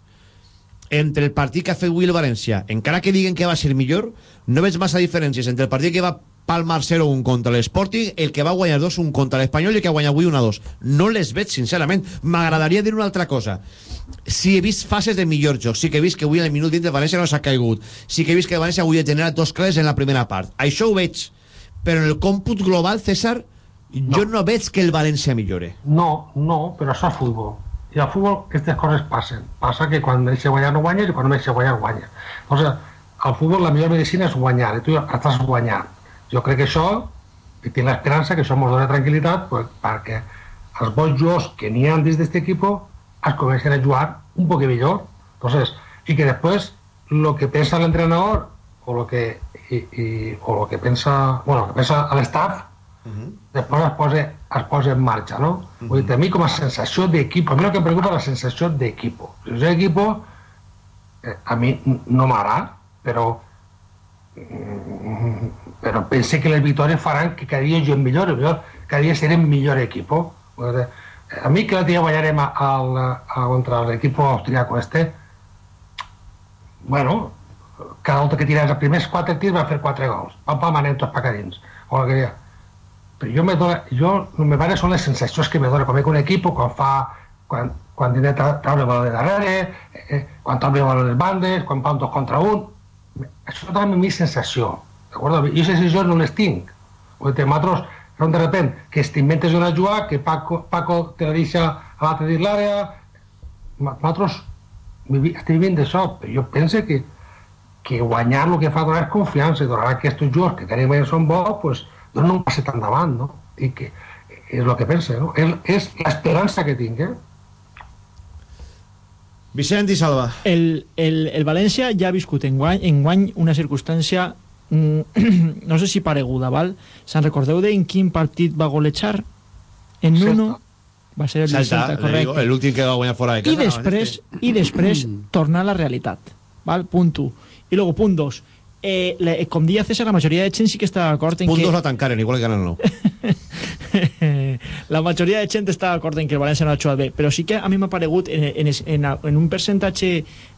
entre el partit que ha fet avui el València, encara que diguen que va ser millor, no veig massa diferències entre el partit que va palmar 0-1 contra l'Sporting, el que va guanyar 2-1 contra l'Espanyol i el que ha guanyat avui 1-2. No les veig, sincerament. M'agradaria dir una altra cosa. Si he vist fases de millor joc, sí que he vist que avui en el minut 20 el València no s'ha caigut, sí que he vist que València avui ha generat dos clares en la primera part. Això ho veig. Però en el còmput global, César, jo no veig que el València millore. No, no, però això és futbol. I al futbol aquestes coses passen. Passa que quan deixa guanyar no guanyes i quan no deixa guanyar guanya. O sigui, al futbol la millor medicina és guanyar, i tu estàs guanyant. Jo crec que això, i tinc l'esperança que això ens dona tranquil·litat pues, perquè els bons jugadors que n'hi ha dins d'aquest equip es comencen a jugar un poc millor. Entonces, i que després lo que pensa l'entrenador o lo que i, i, o lo que pensa, bueno, lo que pensa l'staff després es posa, es posa en marxa, no? Vull dir, a mi com a sensació d'equip, a mi el que em preocupa és la sensació d'equip. Si és equip, eh, a mi no m'agrada, però mm, però pense que les victòries faran que cada dia juguem millor, millor cada dia serem millor equip. A mi que l'altre dia guanyarem a, a, a, contra l'equip austriaco este, bueno, cada volta que tiraves els primers quatre tirs va fer quatre gols. Pam, pam, anem tots pacadins. O el que dia. Però jo, dona, jo no me vale són les sensacions que me dona quan veig un equip quan fa quan, quan tiene traure el baló de darrere, eh, quan el baló de les bandes, quan fa un dos contra un. Això dona mi sensació. D'acord? Jo aquestes sensacions no les tinc. O te nosaltres, de repente, que t'inventes una jugada, que Paco, Paco te la deixa a l'altre dins l'àrea, nosaltres estem vivint d'això, però jo penso que, que guanyar el que fa donar és confiança i donar aquests jugadors que tenim que són bons, pues, donen un passet endavant, no? I que és el que penso, no? És, és l'esperança que tinc, eh? Vicent i Salva. El, el, el València ja ha viscut en guany, en guany una circumstància mm, no sé si pareguda, val? Se'n recordeu de en quin partit va golejar? En Nuno va ser el Celta, Celta, correcte. l'últim que va guanyar fora de casa. I després, i després tornar a la realitat. Val? Punt 1. I luego, punt 2. Eh, la, com dia César, la majoria de gent sí que està d'acord en Punt que... dos la tancaren, igual que ganen no. la majoria de gent està d'acord en que el València no ha jugat bé, però sí que a mi m'ha paregut en, en, en, en un percentatge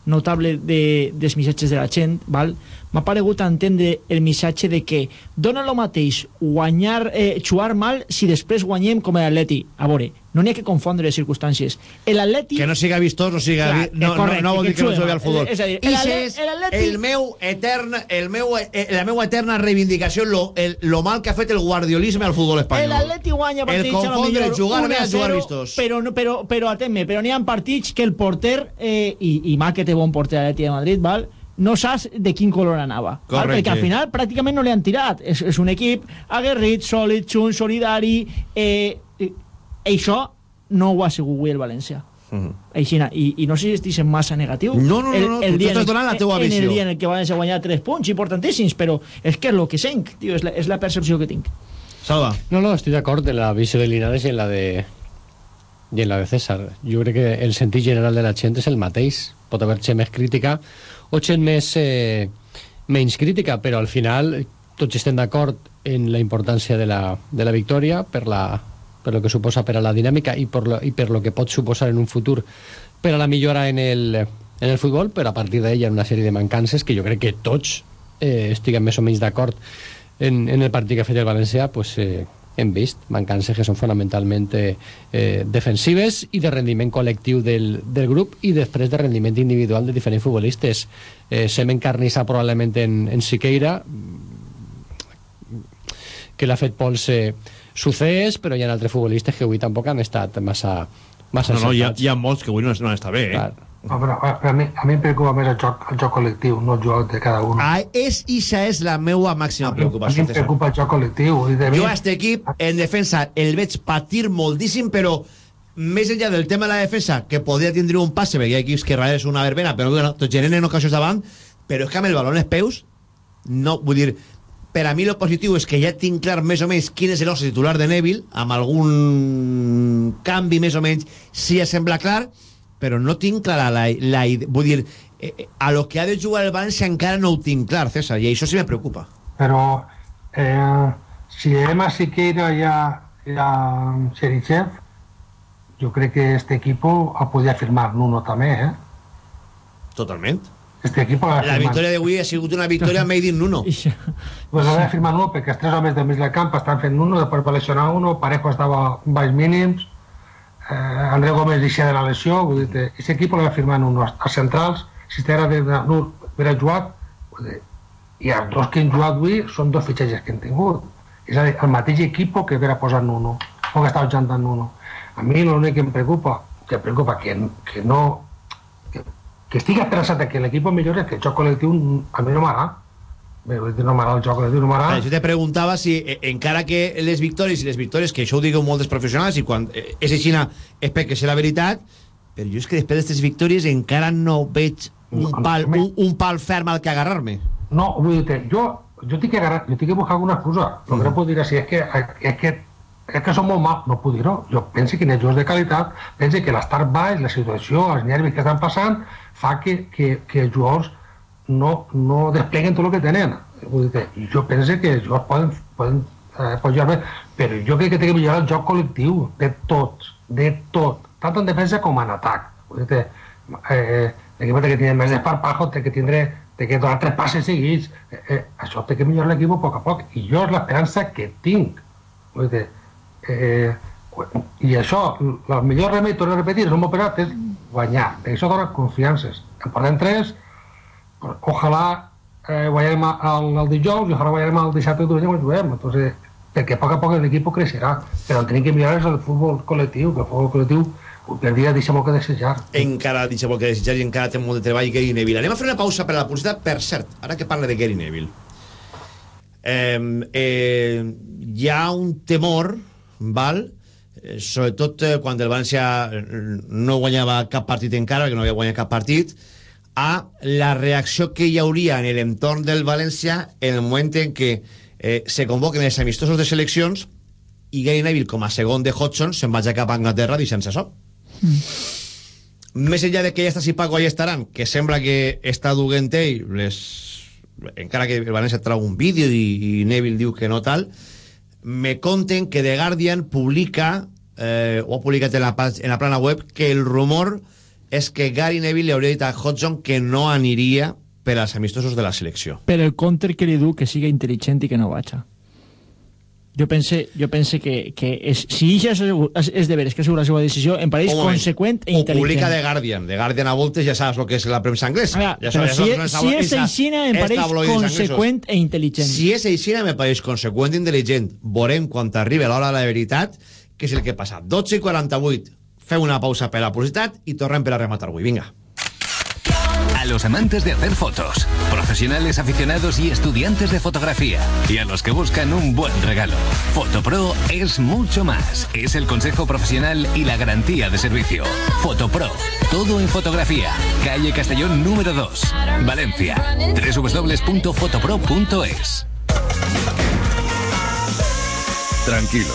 notable de, dels missatges de la gent, val? M'ha paregut entendre el missatge de que dona el mateix guanyar, eh, jugar mal si després guanyem com l'Atleti. A veure, no n'hi ha que confondre les circumstàncies. L'Atleti... Que no siga vistós, no siga... Clar, vi- no, eh, correcte, no, no vol dir que no juguem jugui al mal. futbol. És a dir, I l'Atle- és l'Atleti- el meu etern, el meu, eh, la meua eterna reivindicació lo, el, lo mal que ha fet el guardiolisme al futbol espanyol. L'Atleti guanya partits El confondre jugar 1 bé a jugar 0, vistos. Però, no- però, però atén-me, però n'hi ha partits que el porter, eh, i, i mà que té bon porter a l'Atleti de Madrid, val? No saps de quin color anava. Correcte. Perquè al final pràcticament no li han tirat. És, és un equip aguerrit, sòlid, xun, solidari... Eh, eh, això no ho ha sigut avui el València. Mhm. Aixina, i, i no sé si estic sent massa negatiu No, no, no, no, tu dia estàs en- donant la teua en visió. el dia en el que van a guanyar 3 punts importantíssims però és que és el que sent tio, és, la, és la percepció que tinc Salva. No, no, estoy de acuerdo en la visión de Linares y en la de y en la de César. Jo crec que el sentit general de la gent és el mateix. Pot haver gent més crítica o gent més eh, menys crítica, però al final tots estem d'acord en la importància de la, de la victòria per, la, per lo que suposa per a la dinàmica i per, lo, i per lo que pot suposar en un futur per a la millora en el, en el futbol, però a partir d'ella hi ha una sèrie de mancances que jo crec que tots eh, estiguem més o menys d'acord en, en el partit que ha fet el València pues, eh, hem vist mancances que són fonamentalment eh, defensives i de rendiment col·lectiu del, del grup i després de rendiment individual de diferents futbolistes eh, sem encarnissa probablement en, en Siqueira que l'ha fet pols eh, sucés però hi ha altres futbolistes que avui tampoc han estat massa, massa No, no, hi ha, hi ha molts que avui no, no està bé, eh? Clar. No, però, a, a, mi, a mi em preocupa més el joc, el joc col·lectiu, no el joc de cada un. Ah, és, ixa és la meua màxima a mi preocupació. em preocupa el joc col·lectiu. I de mi, Jo a este equip, en defensa, el veig patir moltíssim, però més enllà del tema de la defensa, que podria tindre un passe, perquè hi ha equips que darrere és una verbena, però bueno, tots generen ocasions davant, però és que amb el baló en els peus, no, vull dir, per a mi lo positiu és que ja tinc clar més o menys quin és l'os titular de Neville, amb algun canvi més o menys, sí ja sembla clar, però no tinc clara la, la ide- vull dir, eh, eh, a lo que ha de jugar el València encara no ho tinc clar, César, i això sí me preocupa. Però eh, si llevem a Siqueira i a, i a Cherichev, jo crec que este equipo el podia firmar Nuno també, eh? Totalment. Este equipo La firmat. victòria d'avui ha sigut una victòria made in Nuno. Pues l'ha de firmar Nuno perquè els tres homes del mig del camp estan fent Nuno, després va lesionar uno, Parejo estava baix mínims, eh, André Gómez deixa de la lesió, vull dir, aquest equip l'ha firmar Nuno. Els centrals, si era de Nuno hubiera jugat, vull dir, i els dos que han jugat avui són dos fitxatges que han tingut. És a dir, el mateix equip que hubiera posat Nuno, o que estava jugant amb Nuno. A mi l'únic que em preocupa, que em preocupa que, que no que, que estigui esperançat que l'equip millori que el joc col·lectiu a mi no m'agrada. Bé, dir, no m'agrada el joc no m'agrada. Ah, jo te preguntava si, eh, encara que les victòries i les victòries, que això ho digueu molts professionals, i quan eh, és així és perquè és la veritat, però jo és que després d'aquestes victòries encara no veig un pal, un, un pal ferm al que agarrar-me. No, vull dir, jo, jo tinc que agarrar, jo tinc que buscar alguna excusa. El que no puc dir és, és que, és que, és que som molt mal, no puc dir-ho. Jo penso que els jocs de qualitat, penso que l'estar baix, la situació, els nervis que estan passant, fa que, que, que els jugadors no, no despleguen tot el que tenen. Vull dir, i jo penso que els jugadors poden, poden, eh, jugar bé, però jo crec que té que millorar el joc col·lectiu, de tots, de tot, tant en defensa com en atac. Vull dir, eh, l'equip té que tindre més desparpajo, té que tindre té que donar tres passes seguits. Eh, eh, això té que millorar l'equip a poc a poc. I jo és l'esperança que tinc. Vull dir, eh, I això, el millor remei, torno a repetir, és un operat, és guanyar. Perquè això dona confiances. En portem tres, ojalà eh, guanyem el, el dijous i ojalà guanyem el dissabte i diumenge quan. Entonces, perquè a poc a poc l'equip creixerà. Però el que tenim que mirar és el futbol col·lectiu, que el futbol col·lectiu per dia deixa molt que desitjar. Encara deixa molt que desitjar i encara té molt de treball Gary Neville. Anem a fer una pausa per a la publicitat. Per cert, ara que parla de Gary Neville, eh, eh, hi ha un temor, val? Eh, sobretot eh, quan el València eh, no guanyava cap partit encara, que no havia guanyat cap partit, a la reacció que hi hauria en l'entorn del València en el moment en què eh, se convoquen els amistosos de seleccions i Gary Neville, com a segon de Hodgson, se'n vaig cap a Anglaterra deixant-se això. Més enllà de que ja està si Paco allà estaran, que sembla que està duent ell les... encara que el València trau un vídeo i, i Neville diu que no tal, me conten que The Guardian publica, eh, o ha publicat en la, en la plana web, que el rumor és que Gary Neville li hauria dit a Hodgson que no aniria per als amistosos de la selecció. Per el counter que li du que siga intel·ligent i que no vaja. Jo pense, jo pense que, que és, si això és, és, de veres que és la seva decisió, em pareix moment. conseqüent i Ho intel·ligent. publica The Guardian. The Guardian a voltes ja saps el que és la premsa anglesa. Ah, ja però sabes, si, és, si és aixina, em pareix anglesos. conseqüent i intel·ligent. Si és aixina, me pareix conseqüent i intel·ligent. Veurem quan arribi l'hora de la veritat què és el que passa. 12 i 48. Feu una pausa per la publicitat i tornem per a rematar avui. Vinga. A los amantes de hacer fotos, profesionales aficionados y estudiantes de fotografía, y a los que buscan un buen regalo. Fotopro es mucho más. Es el consejo profesional y la garantía de servicio. Fotopro, todo en fotografía. Calle Castellón número 2, Valencia. www.fotopro.es. Tranquilo,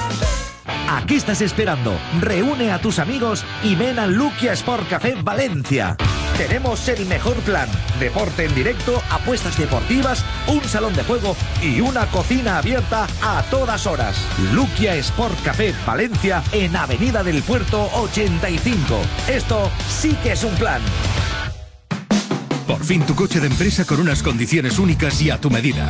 ¿A qué estás esperando? Reúne a tus amigos y ven al Luquia Sport Café Valencia. Tenemos el mejor plan. Deporte en directo, apuestas deportivas, un salón de juego y una cocina abierta a todas horas. Luquia Sport Café Valencia en Avenida del Puerto 85. Esto sí que es un plan. Por fin tu coche de empresa con unas condiciones únicas y a tu medida.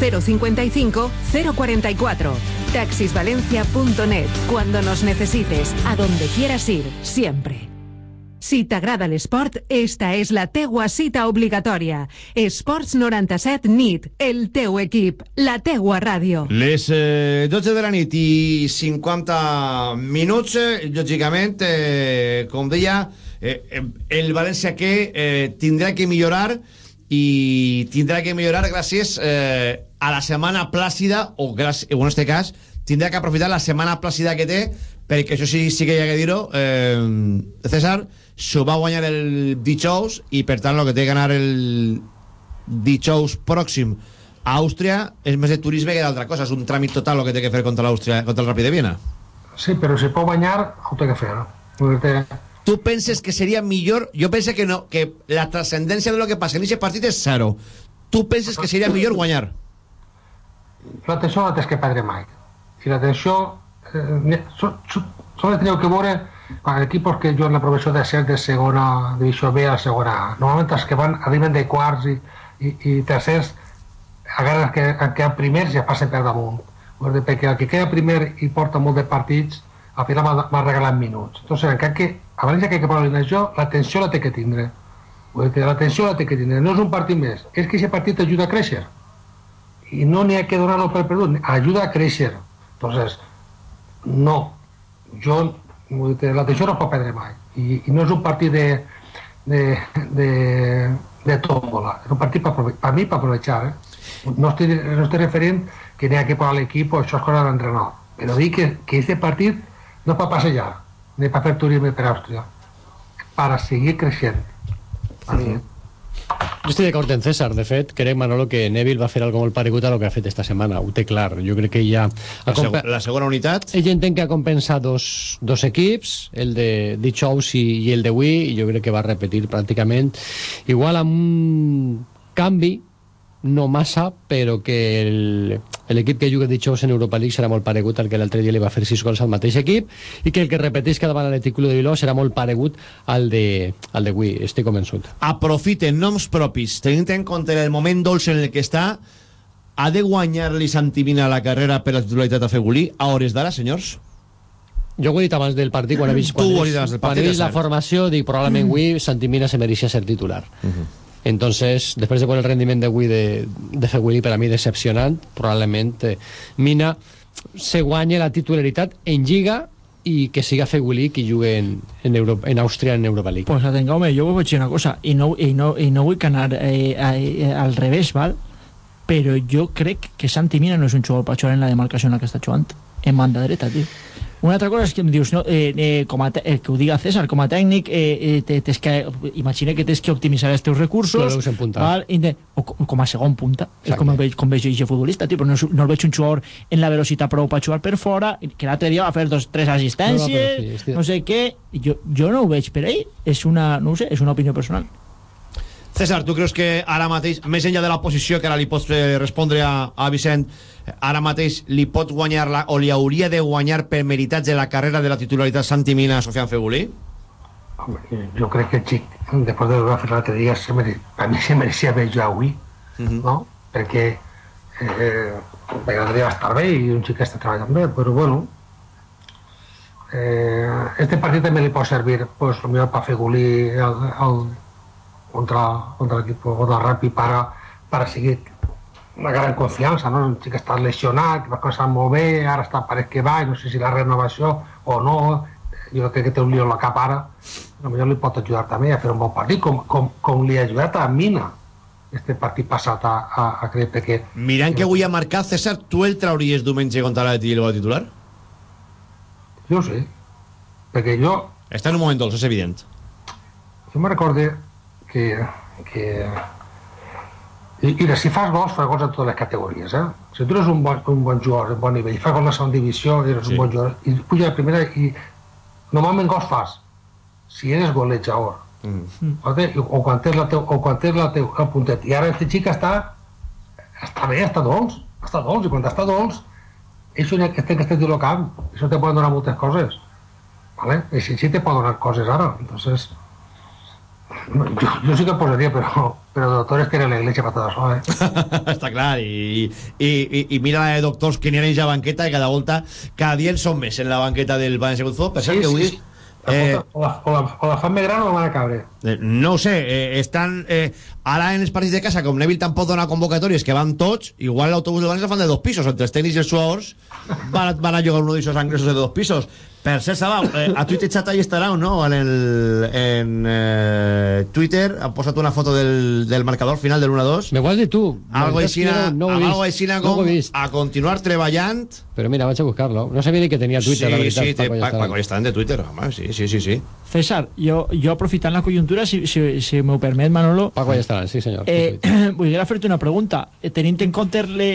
055 044. Taxisvalencia.net. Cuando nos necesites, a donde quieras ir, siempre. Si t'agrada l'esport, esta és la teua cita obligatòria. Esports 97 NIT, el teu equip, la teua ràdio. Les eh, 12 de la nit i 50 minuts, eh, lògicament, eh, eh, eh, el València que eh, que millorar i tindrà que millorar gràcies eh, a la setmana plàcida, o gràcies, en este cas, tindrà que aprofitar la setmana plàcida que té, perquè això sí, sí que hi ha que dir-ho, eh, César, s'ho va guanyar el dijous i per tant el que té que anar el dijous pròxim a Àustria és més de turisme que d'altra cosa, és un tràmit total el que té que fer contra l'Àustria, contra el Ràpid de Viena. Sí, però si pot guanyar, ho té que fer. Té- Tu penses que seria millor... Jo penso que no, que la transcendència de lo que passa en aquest partit és zero. Tu penses que seria millor guanyar? L'atenció no tens que perdre mai. I l'atenció... Eh, so, so, solo teniu que veure quan equipos que juguen la professió de ser de segona divisió B a segona A. Normalment els que van arriben de quarts i, i, i tercers agarren que han quedat primers i ja passen per damunt. Perquè el que queda primer i porta molt de partits al final m'ha regalat minuts. Entonces, encara que a València que parlar d'això, l'atenció la té que tindre. L'atenció la té que tindre. No és un partit més, és que aquest partit t'ajuda a créixer. I no n'hi ha que donar-lo per perdut, ajuda a créixer. Entonces, no. Jo, l'atenció no es pot perdre mai. I, i no és un partit de, de, de, de tómbola, és un partit per, per mi per aprovechar. Eh? No, estic, no estic que n'hi ha que posar l'equip o això és cosa d'entrenador. Però dic que, que partit no és per passejar, ni per fer turisme per Àustria, per seguir creixent. Mi, Jo estic d'acord en César, de fet, crec, Manolo, que Neville va fer algo molt paregut a lo que ha fet esta setmana, ho té clar. Jo crec que ja... La, seg la segona unitat? Ell entén que ha compensat dos, dos equips, el de dijous i, i el de avui, i jo crec que va repetir pràcticament igual amb un canvi, no massa, però que el- l'equip que juga dijous en Europa League serà molt paregut al que l'altre dia li va fer 6 gols al mateix equip i que el que repeteix cada davant Club de Bilbao serà molt paregut al de, al de avui, estic convençut. Aprofiten noms propis, tenint en compte el moment dolç en el que està, ha de guanyar-li Santimina la carrera per la titularitat a Fegulí a hores d'ara, senyors? Jo ho he dit abans del partit, quan he vist, quan he vist, quan he vist la formació, dic, probablement avui Santimina se mereixia ser titular. Entonces, després de veure el rendiment d'avui de, de Fegulí, per a mi decepcionant, probablement eh, Mina se guanya la titularitat en Lliga i que siga Fegulí qui jugui en, en, Euro, en Àustria en Europa League. Pues atenga, home, jo vull dir una cosa, i no, i no, i no vull anar eh, eh, al revés, val? però jo crec que Santi Mina no és un jugador per jugar en la demarcació en la que està jugant, en banda dreta, tio. Una altra cosa és que em dius, no, eh, eh, com a eh, que ho diga César, com a tècnic, eh, eh, te- tens que, imagina que tens que optimitzar els teus recursos, en punta. val? De, o, co- com a segon punta, és Exacte. com, el veig, com veig jo futbolista, tio, però no, és- no el veig un jugador en la velocitat prou per jugar per fora, que l'altre dia va fer dos, tres assistències, No, no, sí, estic- no sé què, jo, jo no ho veig per ahí, és una, no sé, és una opinió personal. César, tu creus que ara mateix, més enllà de la posició que ara li pots eh, respondre a, a Vicent, ara mateix li pot guanyar la, o li hauria de guanyar per meritats de la carrera de la titularitat Santi Mina a Sofian Fegulí? jo crec que el xic, després de que fer l'altre dia, se mere... a mi se mereixia haver jugat avui, no? Perquè eh, l'altre dia va estar bé i un xic està treballant bé, però bueno, eh, este partit també li pot servir pues, el millor per fer gulí el, el, contra, contra l'equip contra el Rappi para, para seguir una gran confiança, no? un xic que està lesionat, que va començar molt bé, ara està pareix que va, no sé si la renovació o no, jo crec que té un lío a la cap ara, potser li pot ajudar també a fer un bon partit, com, com, com li ha ajudat a Mina este partit passat a, a, a creure perquè Mirant que avui ha marcat César, tu el trauries diumenge contra el va titular? jo sé, perquè jo Està en un moment dolç, és evident. jo me recorde que, que i, i si fas gols, fas gols en totes les categories eh? si tu eres un bon, un bon jugador, un bon nivell i fas gols a la segona divisió, eres Sí. un bon jugador i puja a la primera i normalment gols fas si eres golejador Mm. O quan tens la teu, o quan tens la teu el puntet i ara este xic està està bé, està dolç està dolç i quan està dolç això que té que al camp això te pot donar moltes coses vale? i si sí te pot donar coses ara entonces jo, jo sí que posaria però, però doctores tienen la iglesia para todo eso eh? Està clar, i, i, i, i mira la de doctors que n'hi ha a banqueta i cada volta, cada dia en són més en la banqueta del València Futbol. Per Sí, que avui... sí, sí. o, la, o, la, o la fan gran o la van a cabre Eh, no sé, eh, estan eh, ara en els partits de casa, com Neville tampoc dona convocatòries que van tots, igual l'autobús del València fan de dos pisos, entre els tècnics i els suadors van, a- van a jugar uno d'aixòs angressos de dos pisos per ser Sabau, eh, a Twitter chat ahí estarà o no? En, el, en eh, Twitter ha posat una foto del, del marcador final del 1-2 Me dit tu. algo La així, no, no ho he vist. algo així No com vist. a continuar treballant Però mira, vaig a buscar-lo. No sabia ni que tenia Twitter, la sí, veritat. sí, té, Paco Paco, Llastran de Twitter home, sí, sí, sí, sí. César, jo, jo aprofitant la conjuntura, si, si, si m'ho permet, Manolo... Paco Llastran, sí, senyor. Eh, voldria fer-te una pregunta. Eh, tenint en compte le,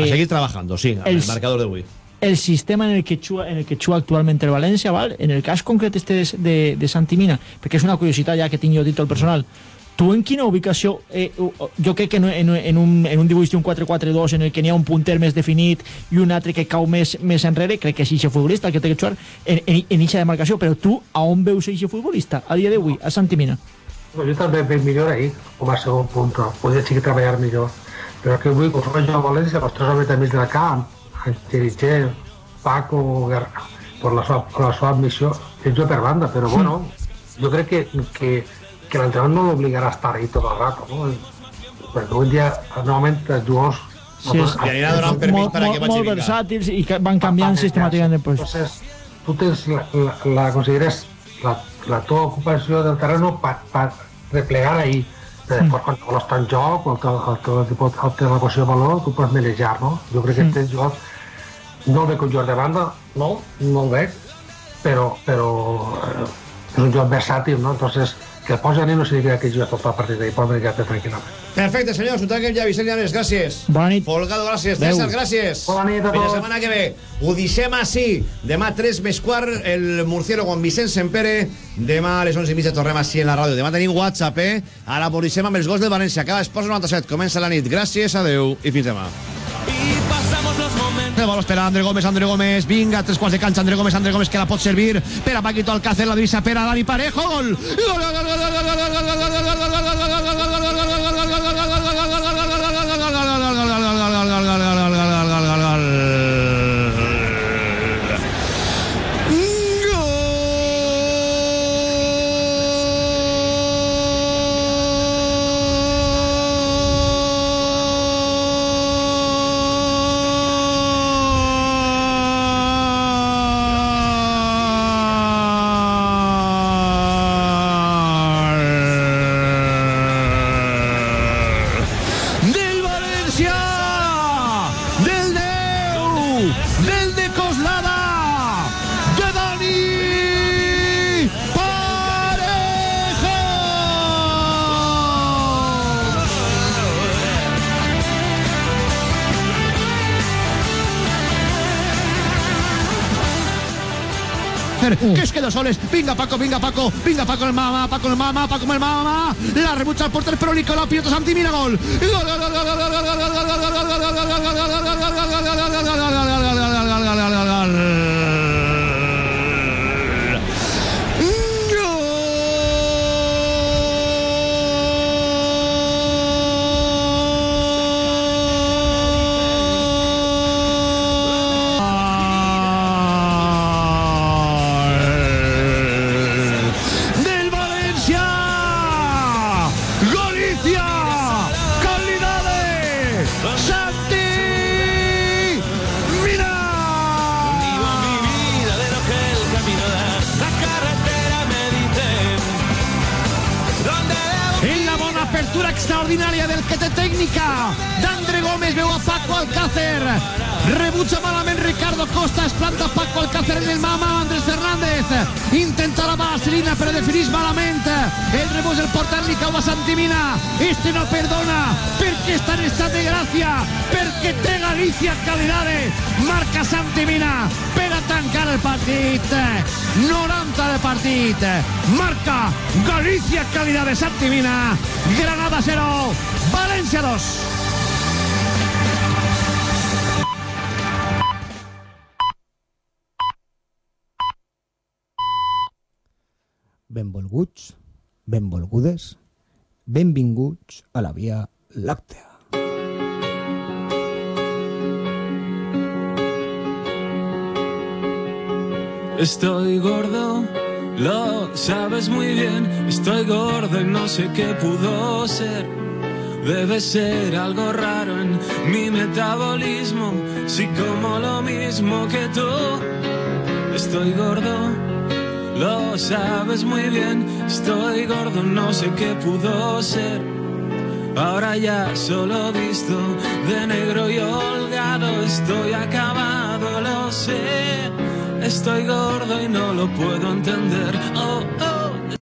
a eh, seguir trabajando, sí, el, els- marcador d'avui el sistema en el que juga, en el que juga actualment el València, val? en el cas concret este de, de, de Santimina, perquè és una curiositat ja que tinc jo dit al personal, tu en quina ubicació, eh, jo crec que en, en, en, un, en un dibuix d'un 4-4-2 en el que n'hi ha un punter més definit i un altre que cau més, més enrere, crec que és eixe futbolista el que té que jugar en, en, en eixa demarcació, però tu a on veus eixe futbolista a dia d'avui, a Santimina? Bueno, jo també veig millor ahir, com a segon punt, podria sí que treballar millor. Però que ho faig jo a València, els tres homes mig del camp, en Dirigent, Paco, Guerra, per la seva, per la seva admissió, és jo per banda, però bueno, jo crec que, que, que l'entrenador no l'obligarà a estar ahí tot el rato, no? Perquè avui en dia, normalment, els jugadors... Sí, és, Li anirà donant permís molt, per a que molt, vagi molt vinga. versàtils i que van canviant sistemàticament després. Entonces, tu tens la, la, la consideres la, la tua ocupació del terreno per, per replegar ahí. Però després, quan el està en joc, o el teu, el teu equip el té la qüestió de valor, tu pots melejar, no? Jo crec que aquest jugador no el veig un jugador de banda, no, no el veig, però, però eh, és un jugador versàtil, no? Entonces, que el posi a no significa que juga tot el partit i pot melejar-te tranquil·lament. Perfecte, senyors, ho tanquem ja. Vicent Llanes, gràcies. Bona nit. Folgado, gràcies. Adeu. César, gràcies. Bona nit a Fins la tots. setmana que ve. Ho deixem així. Demà 3 més quart, el murciélago amb Vicent Sempere. Demà a les 11 i mitja tornem així en la ràdio. Demà tenim WhatsApp, eh? Ara volíssim amb els gols del València. Acaba Esports 97. Comença la nit. Gràcies, adeu i fins demà. El balón espera André Gómez, André Gómez, vinga, tres quarts de canxa, André Gómez, André Gómez que la pot servir per a Paquito Alcácer, la divisa per a Dani Parejo, gol, gol, gol, gol, gol, gol, gol, gol, que es que dos soles. Venga Paco, venga Paco, venga Paco el mamá, Paco el mamá, Paco el mamá. La rebucha al portero, pero Nicolás Piotr Santi, Minagol gol però definís malament el rebús del porter li cau a Santimina este no perdona. Perquè està en estat de gràcia perquè té Galícia calidade marca Santimina. Per a tancar el partit 90 de partit marca Galícia calidad de Santimina. Granada 0 València 2 benvolgudes, benvinguts a la Via Làctea. Estoy gordo, lo sabes muy bien. Estoy gordo y no sé qué pudo ser. Debe ser algo raro en mi metabolismo. Si como lo mismo que tú. Estoy gordo, lo sabes muy bien. Estoy gordo, no sé qué pudo ser. Ahora ya solo visto de negro y holgado. Estoy acabado, lo sé. Estoy gordo y no lo puedo entender. Oh, oh.